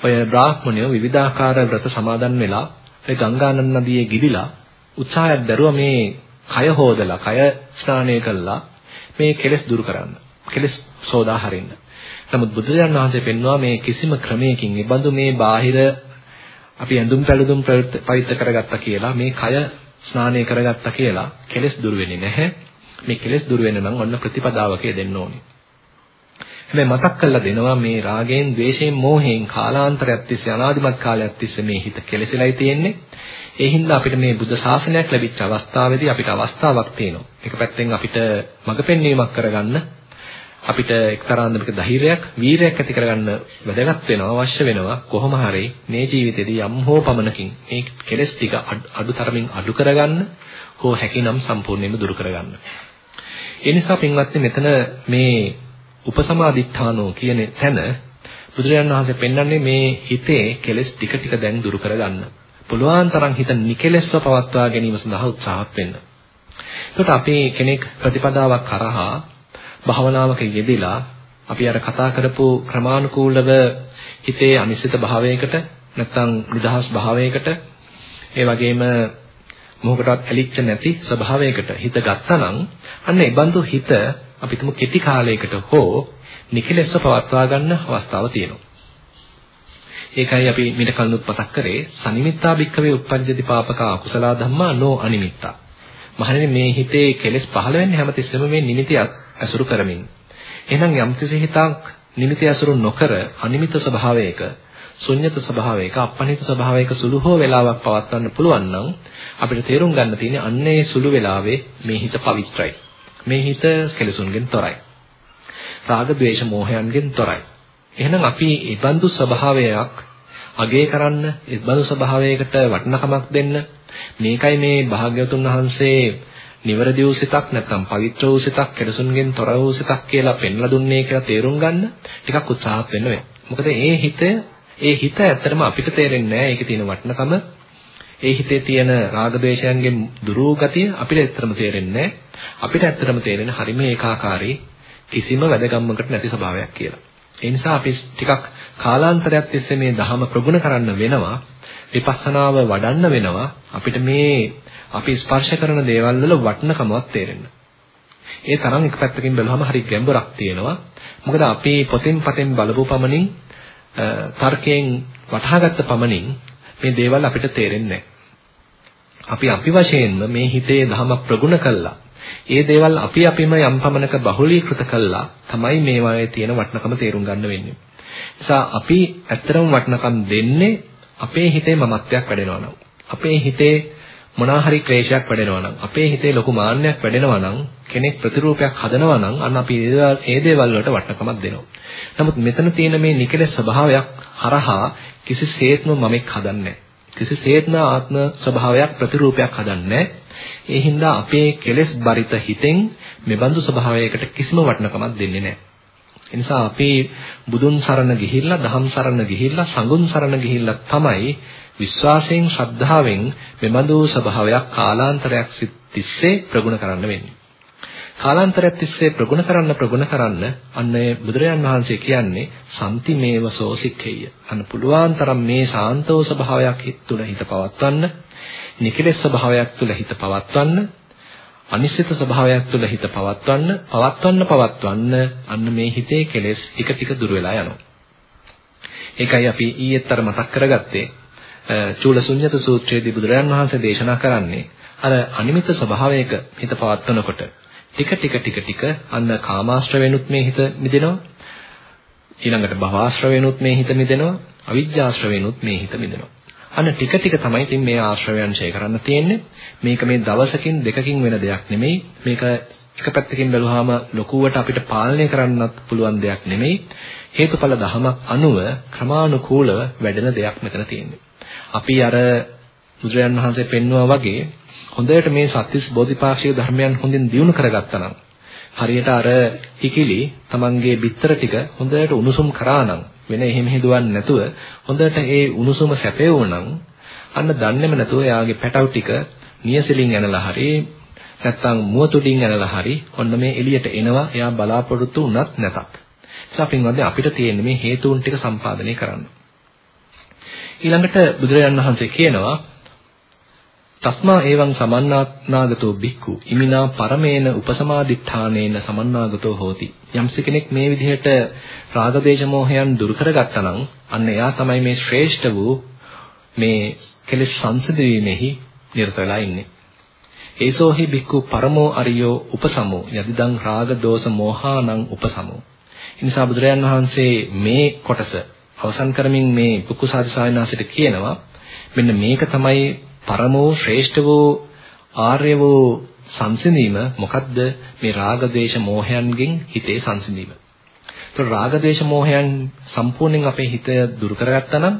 ඔය බ්‍රාහ්මණයෝ විවිධාකාර ව්‍රත සමාදන් වෙලා ඒ ගංගානන් නදියේ ගිදිලා උත්සාහයක් දරුවා මේ කය හොදලා කය ස්නානය කළා මේ කෙලෙස් දුරු කරන්න. කෙලෙස් සෝදා හරින්න. නමුත් බුදුරජාණන් වහන්සේ පෙන්වුවා මේ කිසිම ක්‍රමයකින් ඉබඳු මේ බාහිර අපි ඇඳුම් පැළඳුම් පවිත්‍ර කරගත්තා කියලා මේ කය ස්නානය කරගත්තා කියලා කෙලෙස් දුර වෙන්නේ නැහැ. මේ කෙලෙස් දුර වෙන්න නම් ඔන්න ප්‍රතිපදාවක යෙදෙන්න ඕනේ. හැබැයි මතක් කරලා දෙනවා මේ රාගයෙන්, ద్వේෂයෙන්, මෝහයෙන් කාලාන්තරයක් තිස්සේ අනාදිමත් කාලයක් තිස්සේ මේ හිත කෙලෙසලයි තියෙන්නේ. ඒ හින්දා අපිට මේ බුද්ධ ශාසනයක් ලැබිච්ච අවස්ථාවේදී අපිට අවස්ථාවක් තියෙනවා. එක පැත්තෙන් අපිට මඟ පෙන්වීමක් කරගන්න අපිට එක්තරා අන්දමක ධෛර්යයක්, වීරයක් ඇති කරගන්න වැදගත් වෙනවා, අවශ්‍ය වෙනවා. කොහොම හරි මේ ජීවිතේදී යම් හෝ පමණකින් මේ කෙලෙස් ටික අඩු තරමින් අඩු කරගන්න හෝ හැකිනම් සම්පූර්ණයෙන්ම දුරු කරගන්න. ඒ නිසා පින්වත්නි මෙතන මේ උපසමාදිත්තානෝ කියන තැන බුදුරජාණන් වහන්සේ පෙන්වන්නේ මේ හිතේ කෙලෙස් ටික ටික දැන් දුරු කරගන්න. පුළුවන් තරම් හිත නිකලෙස්ව පවත්වා ගැනීම සඳහා උත්සාහත් වෙන්න. එතකොට අපි කෙනෙක් ප්‍රතිපදාවක් කරහා භාවනාවක යෙදিলা අපි අර කතා කරපු ක්‍රමානුකූලව හිතේ අනිශ්චිත භාවයකට නැත්නම් නිදහස් භාවයකට ඒ වගේම මොහොකටවත් ඇලිච්ච නැති ස්වභාවයකට හිත ගත්තනම් අන්න ඒ බඳු හිත අපි තුමු කෙටි කාලයකට හෝ නිකලෙස්ව පවත්වා ගන්න අවස්ථාව තියෙනවා. ඒකයි අපි මිට කලිනුත් මතක් කරේ සනිමිත්තා භික්කවේ uppajjati papaka akusala dhamma no animitta. මහණෙනි මේ හිතේ කෙලෙස් පහළ වෙන්නේ හැමතිස්සෙම මේ නිමිති අසුරු කරමින්. එහෙනම් යම්කිසි හිතක් නිමිති අසුරු නොකර අනිමිත ස්වභාවයක ශුන්්‍යත ස්වභාවයක අපනිත ස්වභාවයක සුළු හෝ වේලාවක් පවත්වන්න පුළුවන් නම් අපිට තේරුම් ගන්න තියෙන්නේ අන්නේ සුළු වේලාවේ මේ හිත පවිත්‍රයි. මේ හිත කෙලසුන්ගෙන් තොරයි. රාග ద్వේෂ මෝහයන්ගෙන් තොරයි. එහෙනම් අපි ඊබඳු ස්වභාවයක් අගය කරන්න, ඊබඳු ස්වභාවයකට වටිනකමක් දෙන්න මේකයි මේ භාග්‍යවතුන් වහන්සේ නිවරදි වූ සිතක් නැත්නම් පවිත්‍ර වූ සිතක් කෙලසුන්ගෙන් තොර වූ සිතක් කියලා පෙන්ලා දුන්නේ කියලා තේරුම් ගන්න ටිකක් උත්සාහත් වෙන්න වෙනවා. මොකද ඒ හිත ඒ හිත ඇත්තටම අපිට තේරෙන්නේ නැහැ ඒකේ තියෙන වටිනකම. ඒ හිතේ තියෙන රාග ద్వේෂයන්ගෙන් දුරෝ ගතිය අපිට ඇත්තටම තේරෙන්නේ අපිට ඇත්තටම තේරෙන හරිම ඒකාකාරී කිසිම වැදගම්මකට නැති ස්වභාවයක් කියලා. ඒ නිසා අපි ටිකක් කාලාන්තරයක් තිස්සේ මේ ධහම ප්‍රගුණ කරන්න වෙනවා. විපස්සනාව වඩන්න වෙනවා. අපිට මේ අපි ස්පර්ශ කරන දේවල් වල වටිනකමක් තේරෙන්න. ඒ තරම් එක පැත්තකින් බැලුවම හරි ගැඹුරක් තියෙනවා. මොකද අපි පොතෙන් පතෙන් බලපු පමණින් තර්කයෙන් වටහාගත්ත පමණින් මේ දේවල් අපිට තේරෙන්නේ අපි අපි වශයෙන්ම මේ හිතේ ධම ප්‍රගුණ කළා. ඒ දේවල් අපි අපිම යම් පමණක බහුලීකృత කළා තමයි මේවායේ තියෙන වටිනකම තේරුම් ගන්න වෙන්නේ. නිසා අපි ඇත්තටම වටිනකම් දෙන්නේ අපේ හිතේ මමත්වයක් වැඩෙනවා නම්. අපේ හිතේ මොනවා හරි ක්ලේශයක් වැඩෙනවා නම් අපේ හිතේ ලොකු මාන්නයක් වැඩෙනවා නම් කෙනෙක් ප්‍රතිරූපයක් හදනවා නම් අන්න අපි ඒ දේවල් වලට වටිනකමක් දෙනවා. නමුත් මෙතන තියෙන මේ නිකලෙස් ස්වභාවයක් හරහා කිසිසේත්ම මමෙක් හදන්නේ කිසිසේත්ම ආත්ම ස්වභාවයක් ප්‍රතිරූපයක් හදන්නේ ඒ හින්දා අපේ කෙලෙස් බරිත හිතෙන් මෙබඳු ස්වභාවයකට කිසිම වටිනකමක් දෙන්නේ නැහැ. ඒ නිසා අපි බුදුන් සරණ ගිහිල්ලා, දහම් සරණ ගිහිල්ලා, සංඝුන් සරණ ගිහිල්ලා තමයි විශ්වාසයෙන්, ශ්‍රද්ධාවෙන් මෙබඳු ස්වභාවයක් කාලාන්තරයක් තිස්සේ ප්‍රගුණ කරන්න වෙන්නේ. කාලාන්තරයක් තිස්සේ ප්‍රගුණ කරන්න ප්‍රගුණ කරන්න අන්න බුදුරජාන් වහන්සේ කියන්නේ සම්ති මේව සෝසික්ඛෙය. අන්න පුළුවන් තරම් මේ ශාන්තව ස්වභාවයක් හිත තුළ හිත පවත්වන්න, නිකලෙස් ස්වභාවයක් තුළ හිත පවත්වන්න, අනිශ්චිත ස්වභාවයක් තුළ හිත පවත්වන්න, පවත්වන්න පවත්වන්න අන්න මේ හිතේ කෙලෙස් ටික ටික දුර වෙලා යනවා. ඒකයි අපි ඊයේතර මතක් කරගත්තේ චූලසුඤ්ඤත සූත්‍රයේදී බුදුරජාන් වහන්සේ දේශනා කරන්නේ අර අනිමිත ස්වභාවයක හිත පවත්වනකොට. ටික ටික ටික ටික අන්න කාමාශ්‍රවෙනුත් මේ හිත මිදෙනවා. ඊළඟට භවආශ්‍රවෙනුත් මේ හිත මිදෙනවා. අවිජ්ජාශ්‍රවෙනුත් මේ හිත මිදෙනවා. අන්න ටික ටික තමයි ඉතින් මේ ආශ්‍රවයන් ඡය කරන්න තියෙන්නේ. මේක මේ දවසකින් දෙකකින් වෙන දෙයක් නෙමෙයි. මේක එක පැත්තකින් බැලුවාම ලොකුවට අපිට පාලනය කරන්නත් පුළුවන් දෙයක් නෙමෙයි. හේතුඵල ධමයක් අනුව ක්‍රමානුකූලව වැඩෙන දෙයක් මෙතන තියෙන්නේ. අපි අර බුදුරයන් වහන්සේ පෙන්වුවා වගේ හොඳට මේ සත්‍විස් බෝධිපාක්ෂික ධර්මයන් හොඳින් දියුණු කරගත්තා නම් හරියට අර කිකිලි තමන්ගේ බිත්තර ටික හොඳට උණුසුම් කරා නම් වෙන එහෙම හිදුවන්නේ නැතුව හොඳට ඒ උණුසුම සැපෙවුනම් අන්න දන්නේම නැතුව එයාගේ පැටව් ටික නියසලින් යනලා හරි නැත්තම් මුවතුඩින් යනලා හරි ඔන්න මේ එළියට එනවා එයා බලාපොරොත්තු වුණත් නැතත්. ඒ නිසා අපිට තියෙන්නේ මේ හේතුන් ටික සම්පාදනය කරන්න. ඊළඟට බුදුරජාන් වහන්සේ කියනවා තස්මා එවං සමන්නාගතෝ බික්ඛු ඉමිනා පරමේන උපසමාදිත්ථානේන සමන්නාගතෝ හෝති. යම්ස කෙනෙක් මේ විදිහට රාගදේශ මොහයන් දුරු කරගත්තා නම් අන්න එයා තමයි මේ ශ්‍රේෂ්ඨ වූ මේ කෙලෙස් සංසදීමේහි නිරත වෙලා ඉන්නේ. ඒසෝහි බික්ඛු පරමෝ අරියෝ උපසමෝ යදිදං රාග දෝෂ මෝහානං උපසමෝ. ඒ නිසා බුදුරජාන් වහන්සේ මේ කොටස අවසන් කරමින් මේ පුක්කුසාති සායනාසිට කියනවා මෙන්න මේක තමයි පරමෝ ශ්‍රේෂ්ඨ වූ ආර්ය වූ සංසිඳීම මොකද්ද මේ රාග දේශ මොහයන්ගෙන් හිතේ සංසිඳීම. ඒතර රාග දේශ මොහයන් සම්පූර්ණයෙන් අපේ හිත දුරු කරගත්තා නම්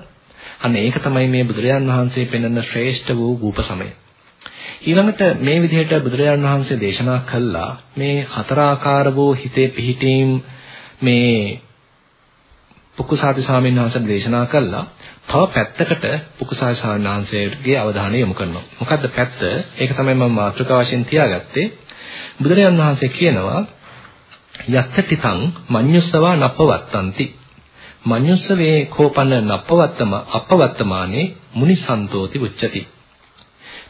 අන්න ඒක තමයි මේ බුදුරජාන් වහන්සේ පෙන්වන ශ්‍රේෂ්ඨ වූ රූප සමය. ඊළඟට මේ විදිහට බුදුරජාන් වහන්සේ දේශනා කළා මේ හතරාකාර වූ හිතේ පිහිටීම් මේ පුකුසාති ස්වාමීන් වහන්සේ දේශනා කළා. තව පැත්තකට පුකුසාති ස්වාමීන් වහන්සේගේ අවධානය යොමු කරනවා. මොකද්ද පැත්ත? ඒක තමයි මම මාතෘකා වශයෙන් තියාගත්තේ. බුදුරජාන් වහන්සේ කියනවා යත්තටිතං මඤ්ඤුස්සවා නප්පවත්තಂತಿ. මඤ්ඤුස්සවේ කෝපන නප්පවත්තම අපවත්තමානේ මුනිසන්තෝති උච්චති.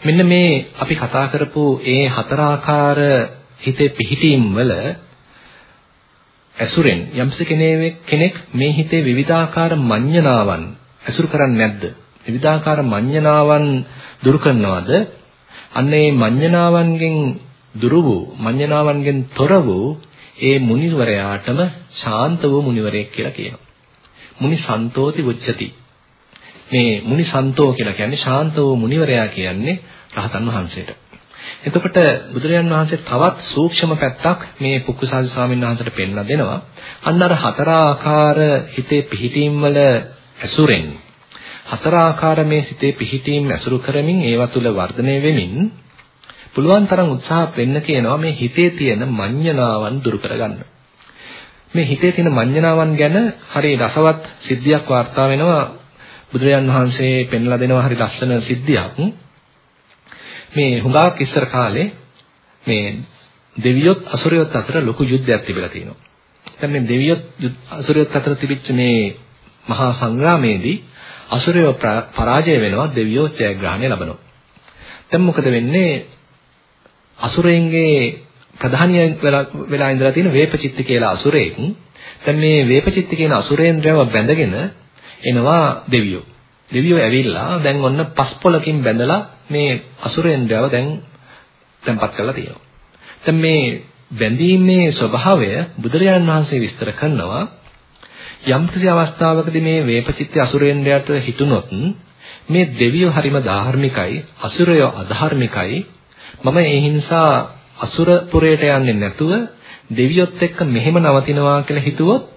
මෙන්න මේ අපි කතා කරපු ඒ හතරාකාර හිතේ පිහිටීම් වල ඇසුරෙන් යම්ස කෙනෙක් මේ හිතේ විවිධාකාර මඤ්ඤණාවන් ඇසුරු කරන්නේ නැද්ද? විවිධාකාර මඤ්ඤණාවන් දුරු කරනවද? අන්න ඒ මඤ්ඤණාවන්ගෙන් දුරු වූ මඤ්ඤණාවන්ගෙන් තොර වූ ඒ මුනිවරයාටම ශාන්ත වූ මුනිවරයෙක් කියලා කියනවා. මුනි සන්තෝති උච්චති. මේ මුනි සන්තෝ කියලා කියන්නේ ශාන්ත වූ මුනිවරයා කියන්නේ රහතන් වහන්සේට. එතකොට බුදුරජාන් වහන්සේ තවත් සූක්ෂම පැත්තක් මේ පුක්කුසාරි ස්වාමීන් වහන්සේට පෙන්ලා දෙනවා. අන්න අර හතර ආකාර හිතේ පිහිටීම් වල ඇසුරෙන් හතර ආකාර මේ සිතේ පිහිටීම් ඇසුරු කරමින් ඒවා තුල වර්ධනය වෙමින් පුළුවන් තරම් උත්සාහත් වෙන්න කියනවා මේ හිතේ තියෙන මඤ්ඤණාවන් දුරු කරගන්න. මේ හිතේ තියෙන මඤ්ඤණාවන් ගැන හරි රසවත් සිද්ධියක් වාර්තා වෙනවා බුදුරජාන් වහන්සේ පෙන්ලා දෙනවා හරි ලස්සන සිද්ධියක්. මේ හුඟක් ඉස්සර කාලේ මේ දෙවියොත් අසුරයොත් අතර ලොකු යුද්ධයක් තිබිලා තියෙනවා. දැන් මේ දෙවියොත් අසුරයොත් අතර තිබිච්ච මේ මහා සංග්‍රාමයේදී අසුරයෝ පරාජය වෙනවා දෙවියෝ ජයග්‍රහණය ලබනවා. දැන් මොකද වෙන්නේ? අසුරයන්ගේ ප්‍රධානිය වෙලා ඉඳලා තියෙන වේපචිත්ති කියලා අසුරයෙක්. දැන් මේ වේපචිත්ති කියන අසුරේන්ද්‍රයව බැඳගෙන එනවා දෙවියෝ. දෙවියෝ ඇවිල්ලා දැන් ඔන්න පස් පොලකින් බැඳලා මේ අසුරේන්ද්‍රයව දැන් තැම්පත් කරලා තියෙනවා. දැන් මේ බැඳීමේ ස්වභාවය බුදුරජාණන් වහන්සේ විස්තර කරනවා යම් කිසි අවස්ථාවකදී මේ වේපචිත්ත අසුරේන්ද්‍රයට හිතුනොත් මේ දෙවියෝ හරිම ධාර්මිකයි අසුරයෝ අධාර්මිකයි මම ඒ හින්සා අසුරපුරයට යන්නේ නැතුව දෙවියොත් එක්ක මෙහෙම නවතිනවා කියලා හිතුවොත්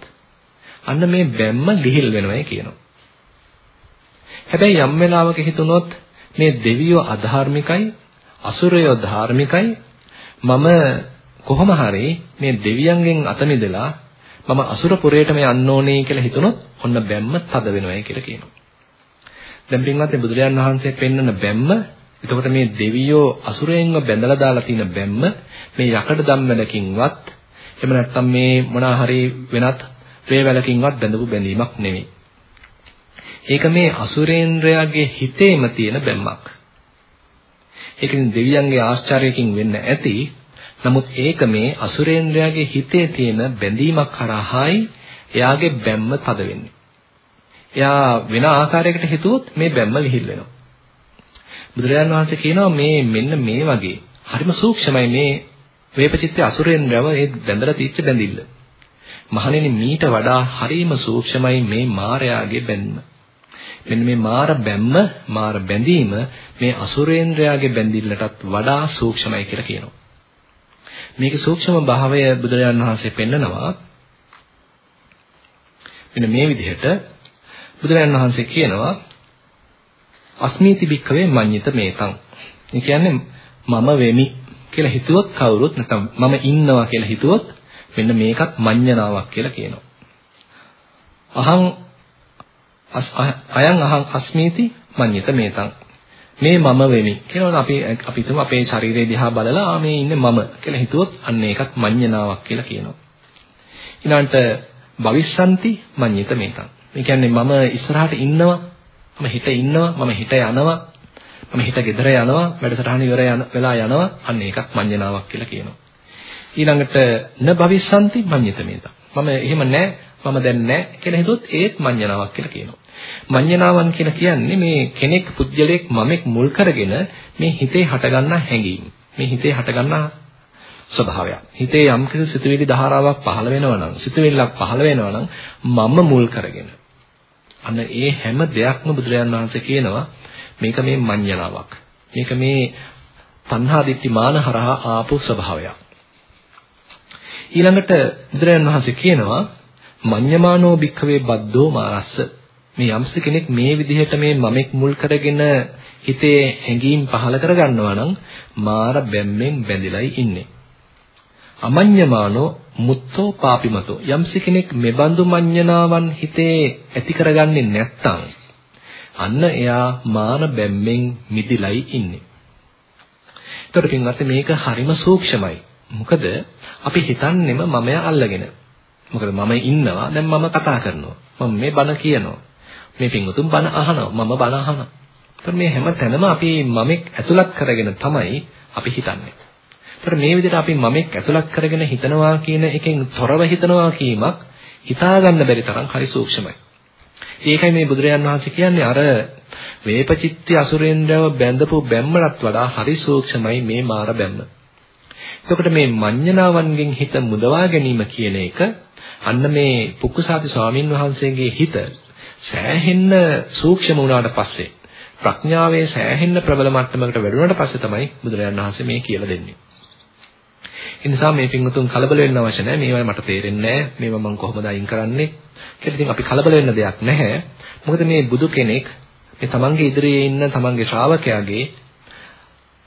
අන්න මේ බැම්ම ලිහිල් වෙනවයි කියනවා. හැබැයි යම් වෙලාවක හිතුනොත් මේ දෙවියෝ අධාර්මිකයි අසුරයෝ ධාර්මිකයි මම කොහොම හරි මේ දෙවියන්ගෙන් අත මිදලා මම අසුර පුරයටම යන්න ඕනේ කියලා හිතුනොත් ඔන්න බැම්ම තද වෙනවයි කියලා කියනවා. දැන් පින්වත්නි බුදුරජාන් වහන්සේ පෙන්වන බැම්ම එතකොට මේ දෙවියෝ අසුරයෙන්ව බැඳලා දාලා තියෙන බැම්ම මේ යකඩ ධම්මලකින්වත් එහෙම නැත්නම් මේ මොනවා හරි වෙනත් වේවැලකින්වත් බැඳපු බැඳීමක් නෙවෙයි. ඒක මේ අසුරේන්ද්‍රයාගේ හිතේම තියෙන බැම්මක්. ඒක දෙවියන්ගේ ආශ්චර්යයෙන් වෙන්න ඇති. නමුත් ඒක මේ අසුරේන්ද්‍රයාගේ හිතේ තියෙන බැඳීමක් කරායි එයාගේ බැම්ම තද වෙන්නේ. එයා වෙන ආකාරයකට හිතුවොත් මේ බැම්ම ලිහිල් වෙනවා. බුදුරජාණන් වහන්සේ කියනවා මේ මෙන්න මේ වගේ හරිම සූක්ෂමයි මේ වේපචිත්තේ අසුරේන්ද්‍රයව ඒ බැඳලා තීච්ච බැඳිල්ල. මහණෙනි මීට වඩා හරිම සූක්ෂමයි මේ මායාගේ බැඳීම. මෙන්න මේ මාර බැම්ම මාර බැඳීම මේ අසුරේන්ද්‍රයාගේ බැඳිල්ලටත් වඩා සූක්ෂමයි කියලා කියනවා. මේක සූක්ෂම භාවය බුදුරජාණන් වහන්සේ පෙන්නනවා. මෙන්න මේ විදිහට බුදුරජාණන් වහන්සේ කියනවා අස්මීති භික්කවේ මඤ්ඤිත මේතං. ඒ කියන්නේ මම වෙමි කියලා හිතුවොත් කවුරුත් නැත්නම් මම ඉන්නවා කියලා හිතුවොත් මෙන්න මේකත් මඤ්ඤණාවක් කියලා කියනවා. අහං අයං අහං අස්මීති මඤ්ඤිත මේතං. මේ මම වෙමි කියනවනේ අපි අපි හිතමු අපේ ශරීරය දිහා බලලා ආ මේ ඉන්නේ මම කියලා හිතුවොත් අන්න ඒකත් මඤ්ඤණාවක් කියලා කියනවා. ඊළඟට භවිස්සanti මඤ්ඤිත මේතං. ඒ කියන්නේ මම ඉස්සරහට ඉන්නවා මම හිත ඉන්නවා මම හිත යනවා මම හිත ගෙදර යනවා වැඩසටහන ඉවර යන වෙලා යනවා අන්න ඒකත් මඤ්ඤණාවක් කියලා කියනවා. ඊළඟට න භවිස්සanti මඤ්ඤිත මේතං. මම එහෙම නැහැ මම දැන් නැහැ කියලා හිතුවොත් ඒත් මඤ්ඤණාවක් කියලා කියනවා. මඤ්ඤණාවන් කියලා කියන්නේ මේ කෙනෙක් පුජ්‍යලයක් මමෙක් මුල් කරගෙන මේ හිතේ හටගන්නා හැඟීම්. මේ හිතේ හටගන්නා ස්වභාවයක්. හිතේ යම්කිසි සිතුවිලි ධාරාවක් පහළ වෙනවා නම්, සිතුවිල්ලක් පහළ වෙනවා නම් මම මුල් කරගෙන. අන්න ඒ හැම දෙයක්ම බුදුරජාන් වහන්සේ කියනවා මේක මේ මඤ්ඤණාවක්. මේක මේ තණ්හා දිට්ඨි මාන හරහා ආපු ස්වභාවයක්. ඊළඟට බුදුරජාන් වහන්සේ කියනවා මඤ්ඤමානෝ භික්ඛවේ බද්දෝ මාරස්ස මේ යම්ස කෙනෙක් මේ විදිහට මේ මමෙක් මුල් කරගෙන හිතේ හැඟීම් පහල කරගන්නවා නම් මාර බැම්මෙන් බැඳිලායි ඉන්නේ. අමඤ්ඤමානෝ මුත්තෝ පාපිමතෝ යම්ස කෙනෙක් මෙබඳු මඤ්ඤණාවන් හිතේ ඇති කරගන්නේ නැත්නම් අන්න එයා මාන බැම්මෙන් මිදිලායි ඉන්නේ. ඒතර පින්වත් මේක හරිම සූක්ෂමයි. මොකද අපි හිතන්නේම මමයා අල්ලගෙන. මොකද මම ඉන්නවා දැන් මම කතා කරනවා. මම මේ බණ කියනවා. මේ පින්වතුන් බණ අහනවා. මම බණ අහනවා. ඒතර මේ හැම තැනම අපි මමෙක් ඇතුළත් කරගෙන තමයි අපි හිතන්නේ. ඒතර මේ විදිහට අපි මමෙක් ඇතුළත් කරගෙන හිතනවා කියන එකෙන් තොරව හිතනවා කීමක් හිතා ගන්න බැරි තරම් හරි සූක්ෂමයි. ඒකයි මේ බුදුරජාන් වහන්සේ කියන්නේ අර වේපචිත්ති අසුරේන්ද්‍රව බැඳපු බැම්මලත් වඩා හරි සූක්ෂමයි මේ මාර බැම්ම. එතකොට මේ මඤ්ඤණාවන්ගෙන් හිත මුදවා ගැනීම කියන එක අන්න මේ පුක්කුසාති ස්වාමින් වහන්සේගේ හිත සෑහෙන්න සූක්ෂම වුණාට පස්සේ ප්‍රඥාවේ සෑහෙන්න ප්‍රබල මට්ටමකට වැඩුණාට පස්සේ තමයි බුදුරජාණන් වහන්සේ මේ කියලා දෙන්නේ. ඒ නිසා මේ පින්වතුන් කලබල වෙන්න අවශ්‍ය නැහැ. මේවා මට තේරෙන්නේ නැහැ. මේවා මම කොහොමද අයින් කරන්නේ? කියලා ඉතින් අපි කලබල වෙන්න දෙයක් නැහැ. මොකද මේ බුදු කෙනෙක් මේ තමන්ගේ ඉදිරියේ ඉන්න තමන්ගේ ශ්‍රාවකයාගේ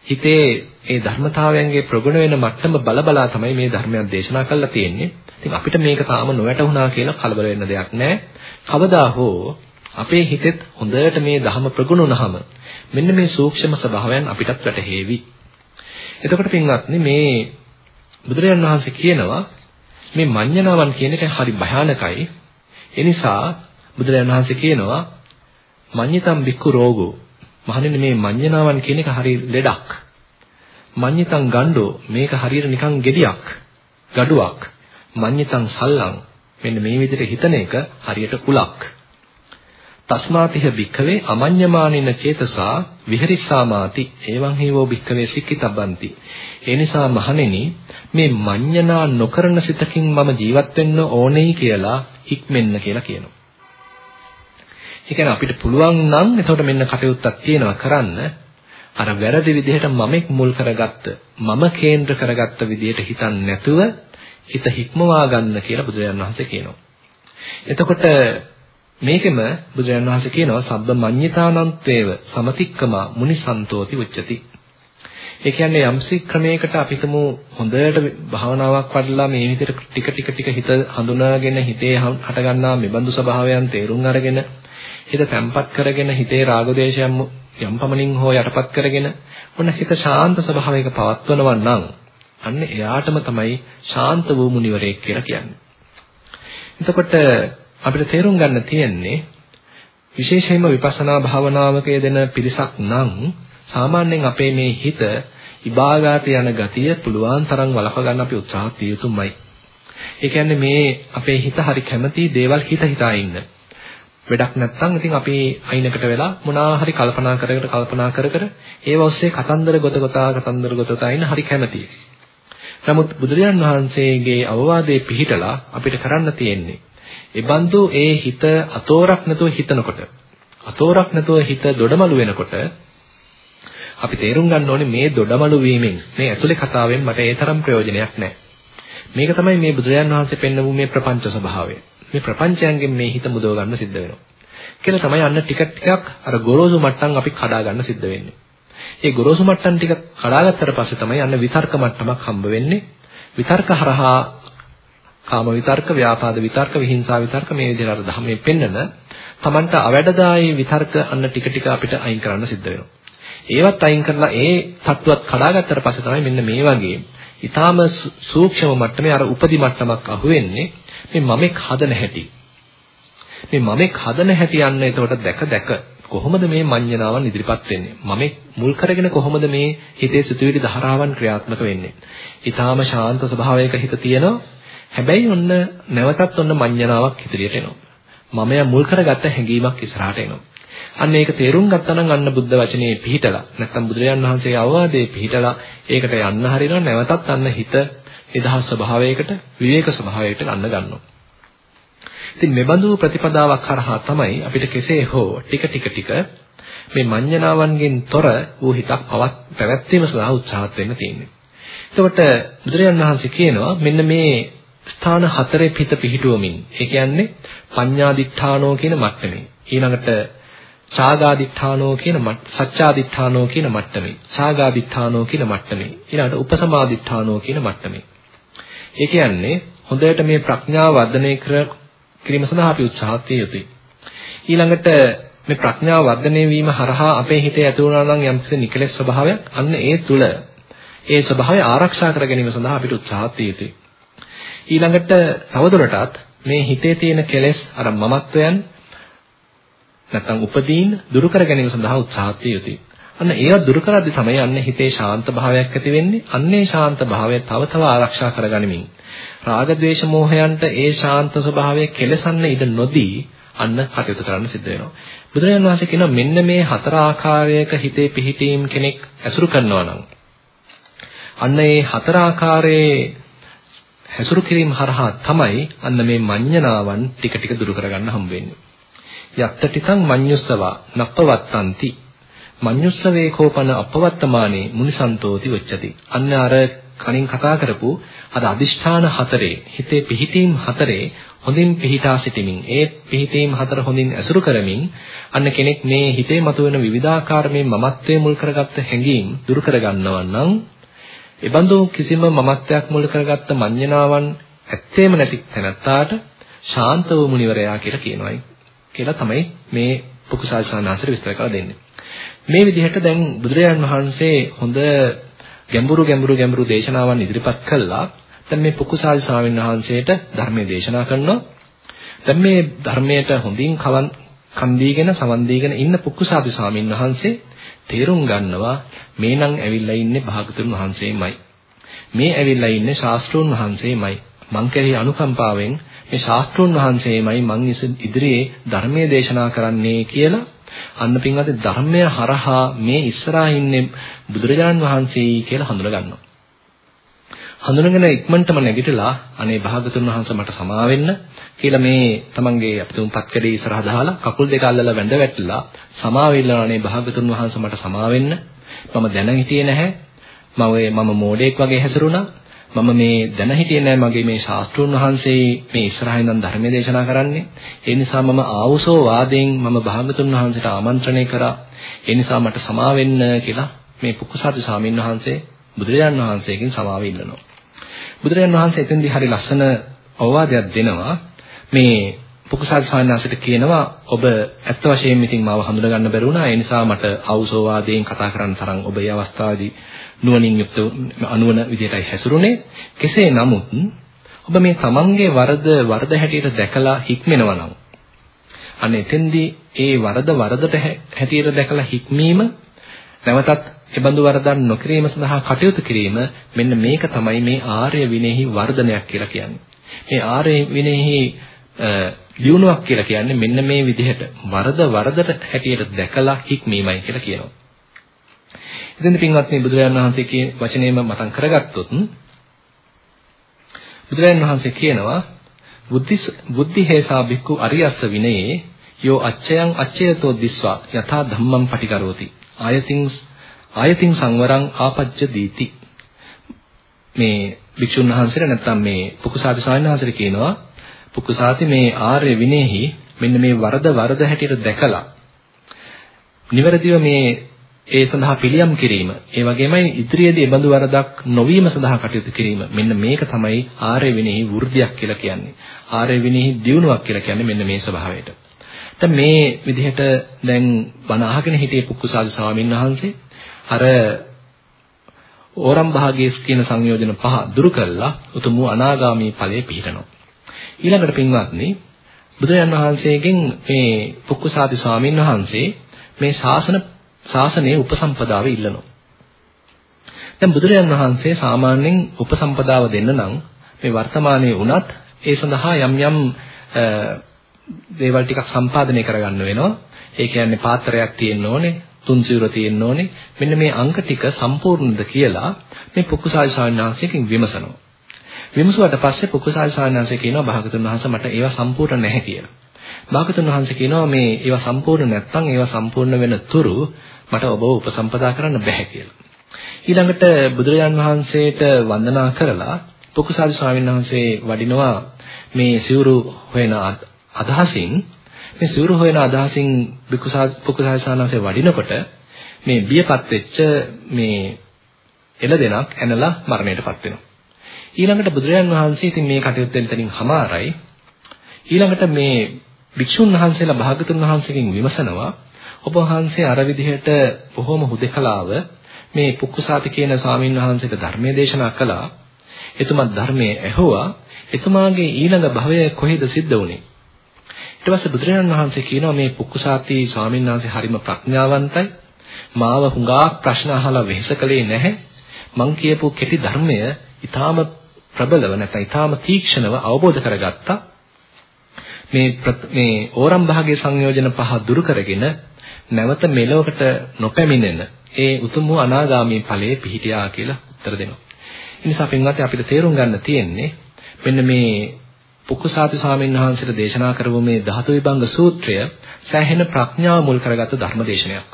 හිතේ ඒ ධර්මතාවයන්ගේ ප්‍රගුණ වෙන මට්ටම බලබලා තමයි මේ ධර්මයක් දේශනා කරලා තියෙන්නේ. ඉතින් අපිට මේක තාම නොවැටුණා කියලා කලබල වෙන්න දෙයක් නැහැ. කවදා හෝ අපේ හිතෙත් හොඳට මේ ධහම ප්‍රගුණ වුණාම මෙන්න මේ සූක්ෂම ස්වභාවයන් අපිටත් වැටහෙවි. එතකොට පින්වත්නි මේ බුදුරජාන් වහන්සේ කියනවා මේ මඤ්ඤණාවන් කියන එක හරි භයානකයි. ඒ නිසා බුදුරජාන් වහන්සේ කියනවා මඤ්ඤතම් බික්කු රෝගෝ මහණෙනි මේ මඤ්ඤණාවන් කියන එක හරි ලෙඩක්. මඤ්ඤතං ගණ්ඩෝ මේක හරියට නිකන් gediyak, gaduwak. මඤ්ඤතං සල්ලං මෙන්න මේ විදිහට හිතන එක හරියට කුලක්. තස්මාතිහ භික්ඛවේ අමඤ්ඤමානින චේතසා විහෙරිස්සාමාති. එවං හේවෝ භික්ඛවේ සික්කිතබ්බන්ති ඒ නිසා මහණෙනි මේ මඤ්ඤණා නොකරන සිතකින් මම ජීවත් වෙන්න ඕනේ කියලා හික්මෙන්න කියලා කියනවා. ඒ කියන්නේ අපිට පුළුවන් නම් එතකොට මෙන්න කටයුත්තක් තියෙනවා කරන්න. අර වැරදි විදිහට මමෙක් මුල් කරගත්ත මම කේන්ද්‍ර කරගත්ත විදිහට හිතන්නේ නැතුව හිත හික්මවා ගන්න කියලා බුදුරජාණන් වහන්සේ කියනවා. එතකොට මේකෙම බුදුරජාණන් වහන්සේ කියනවා සබ්බ මඤ්ඤතානන්තේව සමතික්කමා මුනිසන්තෝති උච්චති. ඒ කියන්නේ යම්සි ක්‍රමයකට අපි තුමු හොඳට භාවනාවක් වඩලා මේ විදිහට ටික ටික ටික හිත හඳුනාගෙන හිතේ හට ගන්නා මෙබඳු ස්වභාවයන් තේරුම් අරගෙන හිත තැම්පත් කරගෙන හිතේ රාග දේශයන් යම් පමණින් හෝ යටපත් කරගෙන ඔන්න හිත ශාන්ත ස්වභාවයක පවත්වනවා නම් අන්න එයාටම තමයි ශාන්ත වූ මුනිවරයෙක් කියලා කියන්නේ. එතකොට අපිට තේරුම් ගන්න තියෙන්නේ විශේෂයෙන්ම විපස්සනා භාවනාවක යෙදෙන පිරිසක් නම් සාමාන්‍යයෙන් අපේ මේ හිත ඉබාගාත යන ගතිය පුළුවන් තරම් වළක්ව ගන්න අපි උත්සාහ තිය යුතුමයි. ඒ කියන්නේ මේ අපේ හිත හරි කැමති දේවල් හිත හිතා ඉන්න. වැඩක් නැත්නම් ඉතින් අපි අයිනකට වෙලා මොනවා හරි කල්පනා කර කර කල්පනා කර කර ඒව ඔස්සේ කතන්දර ගොත ගොතා කතන්දර ගොත ගොතා ඉන්න හරි කැමතියි. නමුත් බුදුරජාන් වහන්සේගේ අවවාදයේ පිහිටලා අපිට කරන්න තියෙන්නේ ඒ බඳු ඒ හිත අතෝරක් නැතුව හිතනකොට අතෝරක් නැතුව හිත දොඩමළු වෙනකොට අපි තේරුම් ගන්න ඕනේ මේ දොඩමළු වීමෙන් මේ ඇතුලේ කතාවෙන් මට ඒ තරම් ප්‍රයෝජනයක් නැහැ. මේක තමයි මේ බුදුරජාන් වහන්සේ පෙන්වපු මේ ප්‍රපංච ස්වභාවය. මේ ප්‍රපංචයන්ගෙන් මේ හිත මුදව ගන්න සිද්ධ වෙනවා. කියලා තමයි අන්න ටික ටිකක් අර ගොරෝසු මට්ටම් අපි කඩා ගන්න සිද්ධ වෙන්නේ. ඒ ගොරෝසු මට්ටම් ටික කඩාගත්තට පස්සේ තමයි අන්න විතර්ක මට්ටමක් හම්බ වෙන්නේ. විතර්ක හරහා කාම විතර්ක, ව්‍යාපාද විතර්ක, විහිංසා විතර්ක මේ විදිහට අර ධර්මයේ පෙන්නන Tamanට අවැඩදායි විතර්ක අන්න ටික ටික අපිට අයින් කරන්න සිද්ධ වෙනවා. ඒවත් අයින් කරලා ඒ තත්ත්වත් කඩාගත්තට පස්සේ තමයි මෙන්න මේ වගේ ඊටාම සූක්ෂම මට්ටමේ අර උපදි මට්ටමක් අහුවෙන්නේ මේ මමෙක් හදන හැටි. මේ මමෙක් හදන හැටි යන්න එතකොට දැක දැක කොහොමද මේ මඤ්ඤණාවන් ඉදිරිපත් වෙන්නේ? මම මුල් කරගෙන කොහොමද මේ හිතේ සිතුවිලි ධාරාවන් ක්‍රියාත්මක වෙන්නේ? ඊටාම ශාන්ත ස්වභාවයක හිත තියෙනවා. හැබැයි ඔන්න නැවතත් ඔන්න මඤ්ඤණාවක් ඉදිරියට එනවා. මමයා මුල් කරගත්ත හැඟීමක් ඉස්සරහට එනවා. අන්න ඒක තේරුම් ගත්තා නම් අන්න බුද්ධ වචනේ පිහිටලා නැත්නම් බුදුරජාන් වහන්සේගේ අවවාදයේ පිහිටලා ඒකට යන්න හරිනවා නැවතත් අන්න හිත නිදහස් ස්වභාවයකට විවේක ස්වභාවයකට ගන්න ගන්නවා. ඉතින් මෙබඳු ප්‍රතිපදාවක් කරහා තමයි අපිට කෙසේ හෝ ටික ටික ටික මේ මඤ්ඤණාවන්ගෙන් තොර වූ හිතක් පවත් පැවැත්වීම සඳහා උත්සාහත් වෙන්න තියෙන්නේ. එතකොට බුදුරජාන් වහන්සේ කියනවා මෙන්න මේ ස්ථාන හතරේ පිට පිහිටුවමින්. ඒ කියන්නේ පඤ්ඤාදිඨානෝ කියන මට්ටමේ. ඊළඟට ඡාගාදිඨානෝ කියන සච්ඡාදිඨානෝ කියන මට්ටමේ. ඡාගාදිඨානෝ කියන මට්ටමේ. ඊළඟට උපසමාදිඨානෝ කියන මට්ටමේ. ඒ කියන්නේ හොඳට මේ ප්‍රඥාව වර්ධනය කර කිරීම සඳහා අපි උත්සාහත් යුතුයි ඊළඟට මේ ප්‍රඥාව වර්ධනය වීම හරහා අපේ හිතේ ඇති වුණා නම් යම්කිසි නිකලෙස් ස්වභාවයක් අන්න ඒ තුල ඒ ස්වභාවය ආරක්ෂා කර ගැනීම සඳහා අපිට උත්සාහත් යුතුයි ඊළඟට තවදුරටත් මේ හිතේ තියෙන කෙලෙස් අර මමත්වයන් නැත්නම් උපදීන් දුරු කර ගැනීම සඳහා උත්සාහත් යුතුයි. අන්න ඒවා දුරු කරද්දි තමයි අන්න හිතේ ශාන්ත භාවයක් ඇති වෙන්නේ. අන්නේ ශාන්ත භාවය තව තව ආරක්ෂා කරගනිමින් රාග ద్వේෂ මෝහයන්ට ඒ ශාන්ත ස්වභාවය කෙලසන්න ඉඩ නොදී අන්න කටයුතු කරන්න සිද්ධ වෙනවා. බුදුරජාණන් වහන්සේ කියනවා මෙන්න මේ හතර ආකාරයක හිතේ පිහිටීම් කෙනෙක් ඇසුරු කරනවා නම් අන්න ඒ හතර ආකාරයේ හැසුරු කිරීම හරහා තමයි අන්න මේ මඤ්ඤණාවන් ටික ටික දුරු කරගන්න හම්බ වෙන්නේ. යත්තිතං මඤ්ඤුස්සවා නප්පවත්තಂತಿ මඤ්ඤුස්සවේ කෝපන අපවත්තමානේ මුනිසන්තෝති උච්චති අන්න අර කලින් කතා කරපු අර අදිෂ්ඨාන හතරේ හිතේ පිහිටීම් හතරේ හොඳින් පිහිටා සිටීමෙන් ඒ පිහිටීම් හතර හොඳින් ඇසුරු කරමින් අන්න කෙනෙක් මේ හිතේ මතුවෙන විවිධාකාර මේ මමත්වයේ මුල් කරගත්ත හැඟීම් දුරු කරගන්නවා නම් එබඳු කිසිම මමත්වයක් මුල් කරගත්ත මඤ්ඤණාවන් ඇත්තේම නැති තැනත්තාට ශාන්ත වූ මුනිවරයා කියලා කියනවායි කියලා තමයි මේ පුකුසාසනාසර විස්තර කරලා දෙන්නේ. මේ විදිහට දැන් බුදුරජාන් වහන්සේ හොඳ ගැඹුරු ගැඹුරු ගැඹුරු දේශනාවන් ඉදිරිපත් කළා. දැන් මේ පුකුසාල් ස්වාමීන් වහන්සේට ධර්මයේ දේශනා කරනවා. දැන් මේ ධර්මයට හොඳින් කවන් කන් දීගෙන සවන් දීගෙන ඉන්න පුකුසාදු ස්වාමීන් වහන්සේ තේරුම් ගන්නවා මේ නම් ඇවිල්ලා ඉන්නේ භාගතුන් වහන්සේමයි. මේ ඇවිල්ලා ඉන්නේ ශාස්ත්‍රෝන් වහන්සේමයි. මං කෙරෙහි අනුකම්පාවෙන් මේ ශාස්ත්‍රෝන් වහන්සේමයි මං ඉදිරියේ ධර්මයේ දේශනා කරන්නේ කියලා අන්න පින්වත් ධර්මය හරහා මේ ඉස්සරහා ඉන්නේ බුදුරජාණන් වහන්සේයි කියලා හඳුන ගන්නවා. හඳුනගෙන ඉක්මනටම නැගිටලා අනේ භාගතුන් වහන්සේ මට සමා වෙන්න කියලා මේ තමන්ගේ අපි තුන් පත්කඩේ ඉස්සරහ දාලා කකුල් දෙක අල්ලලා වැඳ වැටලා සමා වෙලා අනේ භාගතුන් වහන්සේ මට සමා වෙන්න. මම දැන හිටියේ නැහැ. මම මම මෝඩෙක් වගේ හැසිරුණා. මම මේ දැන හිටියේ නෑ මගේ මේ ශාස්ත්‍රූන් වහන්සේ මේ ඉස්සරහින් නම් ධර්ම දේශනා කරන්නේ. ඒ නිසා මම ආවුසෝ වාදයෙන් මම භාගතුන් වහන්සේට ආමන්ත්‍රණය කරා. ඒ නිසා මට සමා වෙන්න කියලා මේ පුකුසාති ස්වාමීන් වහන්සේ බුදුරජාන් වහන්සේගෙන් සමාව ඉල්ලනවා. බුදුරජාන් වහන්සේ එතෙන්දී හරි ලස්සන අවවාදයක් දෙනවා. මේ පුකුසාති ස්වාමීන් වහන්සේට කියනවා ඔබ ඇත්ත වශයෙන්ම ඉතින් මාව හඳුනා ගන්න බැරි වුණා. ඒ නිසා මට ආවුසෝ වාදයෙන් කතා කරන්න තරම් ඔබ මේ අවස්ථාවේදී නුවණින් යුක්ත අනුවන විදිහටයි හැසිරුනේ. කෙසේ නමුත් ඔබ මේ තමන්ගේ වරද වරද හැටියට දැකලා හික්මෙනවා නම් අන්න එතෙන්දී ඒ වරද වරදට හැටියට දැකලා හික්මීම නැවතත් එබඳු වරදන් නොකිරීම සඳහා කටයුතු කිරීම මෙන්න මේක තමයි මේ ආර්ය විනයෙහි වර්ධනයක් කියලා කියන්නේ. මේ ආර්ය විනයෙහි දියුණුවක් කියලා කියන්නේ මෙන්න මේ විදිහට වරද වරදට හැටියට දැකලා හික්මීමයි කියලා කියනවා. ඉතින් පින්වත්නි බුදුරජාණන් වහන්සේ කියන වචනේම මතන් කරගත්තොත් බුදුරජාණන් වහන්සේ කියනවා බුද්ධි බුද්ධි හේසා බික්කු අරියස්ස විනයේ යෝ අච්චයන් අච්චයතෝ දිස්වා යථා ධම්මං පටිකරෝති ආයතින් ආයතින් සංවරං ආපජ්ජ දීති මේ භික්ෂුන් වහන්සේට නැත්තම් මේ පුකුසාති ස්වාමීන් වහන්සේට කියනවා පුකුසාති මේ ආර්ය විනයෙහි මෙන්න මේ වරද වරද හැටියට දැකලා නිවැරදිව මේ ඒ සඳහා පිළියම් කිරීම ඒ වගේමයි ඉදිරියේදී බඳු වරදක් නොවීම සඳහා කටයුතු කිරීම මෙන්න මේක තමයි ආර්ය විනයෙහි වෘද්ධියක් කියලා කියන්නේ. ආර්ය විනයෙහි දියුණුවක් කියලා කියන්නේ මෙන්න මේ ස්වභාවයට. දැන් මේ විදිහට දැන් බණ අහගෙන හිටියේ පුක්කුසාද ස්වාමීන් වහන්සේ. අර ඕරම් භාගයේ කියන සංයෝජන පහ දුරු කළා. උතුම් අනාගාමී ඵලයේ පිහිටනවා. ඊළඟට පින්වත්නි බුදුරජාන් වහන්සේගෙන් මේ පුක්කුසාති ස්වාමීන් වහන්සේ මේ ශාසන ශාසනයේ උපසම්පදාව ඉල්ලනවා. දැන් බුදුරජාන් වහන්සේ සාමාන්‍යයෙන් උපසම්පදාව දෙන්න නම් මේ වර්තමානයේ වුණත් ඒ සඳහා යම් යම් දේවල් ටිකක් සම්පාදනය කරගන්න වෙනවා. ඒ කියන්නේ පාත්‍රයක් තියෙන්න ඕනේ, තුන් සිවුර තියෙන්න ඕනේ. මෙන්න මේ අංක ටික සම්පූර්ණද කියලා මේ පුක්කුසාරි ස්වාමීන් වහන්සේගෙන් විමසනවා. විමසුවට පස්සේ පුක්කුසාරි ස්වාමීන් වහන්සේ කියනවා භාගතුන් වහන්සේ මට ඒවා සම්පූර්ණ නැහැ කියලා. භාගතුන් වහන්සේ කියනවා මේ ඒවා සම්පූර්ණ නැත්නම් ඒවා සම්පූර්ණ වෙන තුරු මට ඔබව උපසම්පදා කරන්න බෑ කියලා. ඊළඟට බුදුරජාන් වහන්සේට වන්දනා කරලා පුකුසාරි ස්වාමීන් වහන්සේ වඩිනවා මේ සිවුරු හොයන අදහසින් මේ සිවුරු හොයන අදහසින් පුකුසාරි ස්වාමීන් වහන්සේ වඩිනකොට මේ බියපත් වෙච්ච මේ එළදෙනක් ඇනලා මරණයටපත් වෙනවා. ඊළඟට බුදුරජාන් වහන්සේ ඉතින් මේ කටයුත්ත එතනින් හමාරයි. ඊළඟට මේ භික්ෂුන් වහන්සේලා භාගතුන් වහන්සේගෙන් විමසනවා ඔබ වහන්සේ අර විදිහට බොහොම හුදකලාව මේ පුක්කුසාති කියන ස්වාමීන් වහන්සේට ධර්මයේ දේශනා කළා. එතුමා ධර්මයේ ඇහුවා. එතුමාගේ ඊළඟ භවය කොහෙද සිද්ධ වුනේ? ඊට පස්සේ බුදුරජාණන් වහන්සේ කියනවා මේ පුක්කුසාති ස්වාමීන් වහන්සේ හරිම ප්‍රඥාවන්තයි. මාව හුඟා ප්‍රශ්න අහලා වෙහෙසකලේ නැහැ. මං කියපු කෙටි ධර්මය ඊටාම ප්‍රබලව නැත්නම් ඊටාම තීක්ෂණව අවබෝධ කරගත්තා. මේ මේ ඕරම් භාගයේ සංයෝජන පහ දුරු කරගෙන නැවත මෙලොවට නොපැමිණෙන ඒ උතුම් වූ අනාගාමී ඵලයේ පිහිටියා කියලා උත්තර දෙනවා. ඒ නිසා පින්වත්නි අපිට තේරුම් ගන්න තියෙන්නේ මෙන්න මේ පුක්කුසාති ස්වාමීන් වහන්සේට දේශනා කරපු මේ ධාතු විභංග සූත්‍රය සෑහෙන ප්‍රඥාව මුල් කරගත්ත ධර්ම දේශනයක්.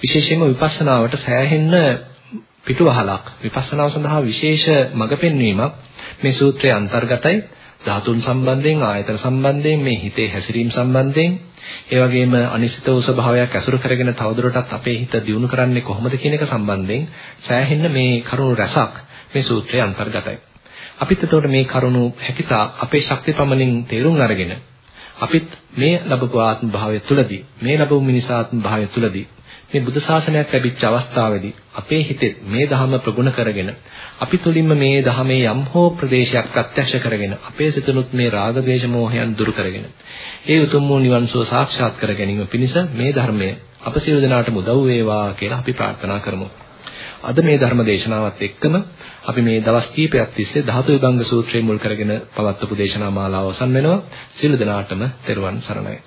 විශේෂයෙන්ම විපස්සනාවට සෑහෙන්න පිටුවහලක් විපස්සනාව සඳහා විශේෂ මඟ පෙන්වීමක් මේ සූත්‍රයේ අන්තර්ගතයි. ධාතුන් සම්බන්ධයෙන් ආයතන සම්බන්ධයෙන් මේ හිතේ හැසිරීම සම්බන්ධයෙන් ඒ වගේම අනිසිත වූ ස්වභාවයක් ඇසුරු කරගෙන තවදුරටත් අපේ හිත දියුණු කරන්නේ කොහොමද කියන එක සම්බන්ධයෙන් සෑහෙන්න මේ කරුණු රසක් මේ සූත්‍රයේ අන්තර්ගතයි. අපිත් එතකොට මේ කරුණු හැකිතා අපේ ශක්ති පමණින් තේරුම් අරගෙන අපිත් මේ ලැබපු ආත්ම භාවය තුළදී මේ ලැබපු මිනිසාත්ම භාවය තුළදී මේ බුද්ධ ශාසනයක් ලැබිච්ච අවස්ථාවේදී අපේ හිතේ මේ ධහම ප්‍රගුණ කරගෙන අපි තුලින්ම මේ ධහමේ යම් හෝ ප්‍රදේශයක් ප්‍රත්‍යක්ෂ කරගෙන අපේ සිතනුත් මේ රාග ద్వේෂ මෝහයන් දුරු කරගෙන ඒ උතුම් වූ නිවන් සුව සාක්ෂාත් කර ගැනීම පිණිස මේ ධර්මය අප සියලු දෙනාටම උදව් වේවා කියලා අපි ප්‍රාර්ථනා කරමු. අද මේ ධර්ම දේශනාවත් එක්කම අපි මේ දවස් කීපයක් තිස්සේ ධාතු විභංග සූත්‍රය මුල් කරගෙන පවත්වපු දේශනා මාලාව අවසන් වෙනවා. සියලු දෙනාටම තෙරුවන් සරණයි.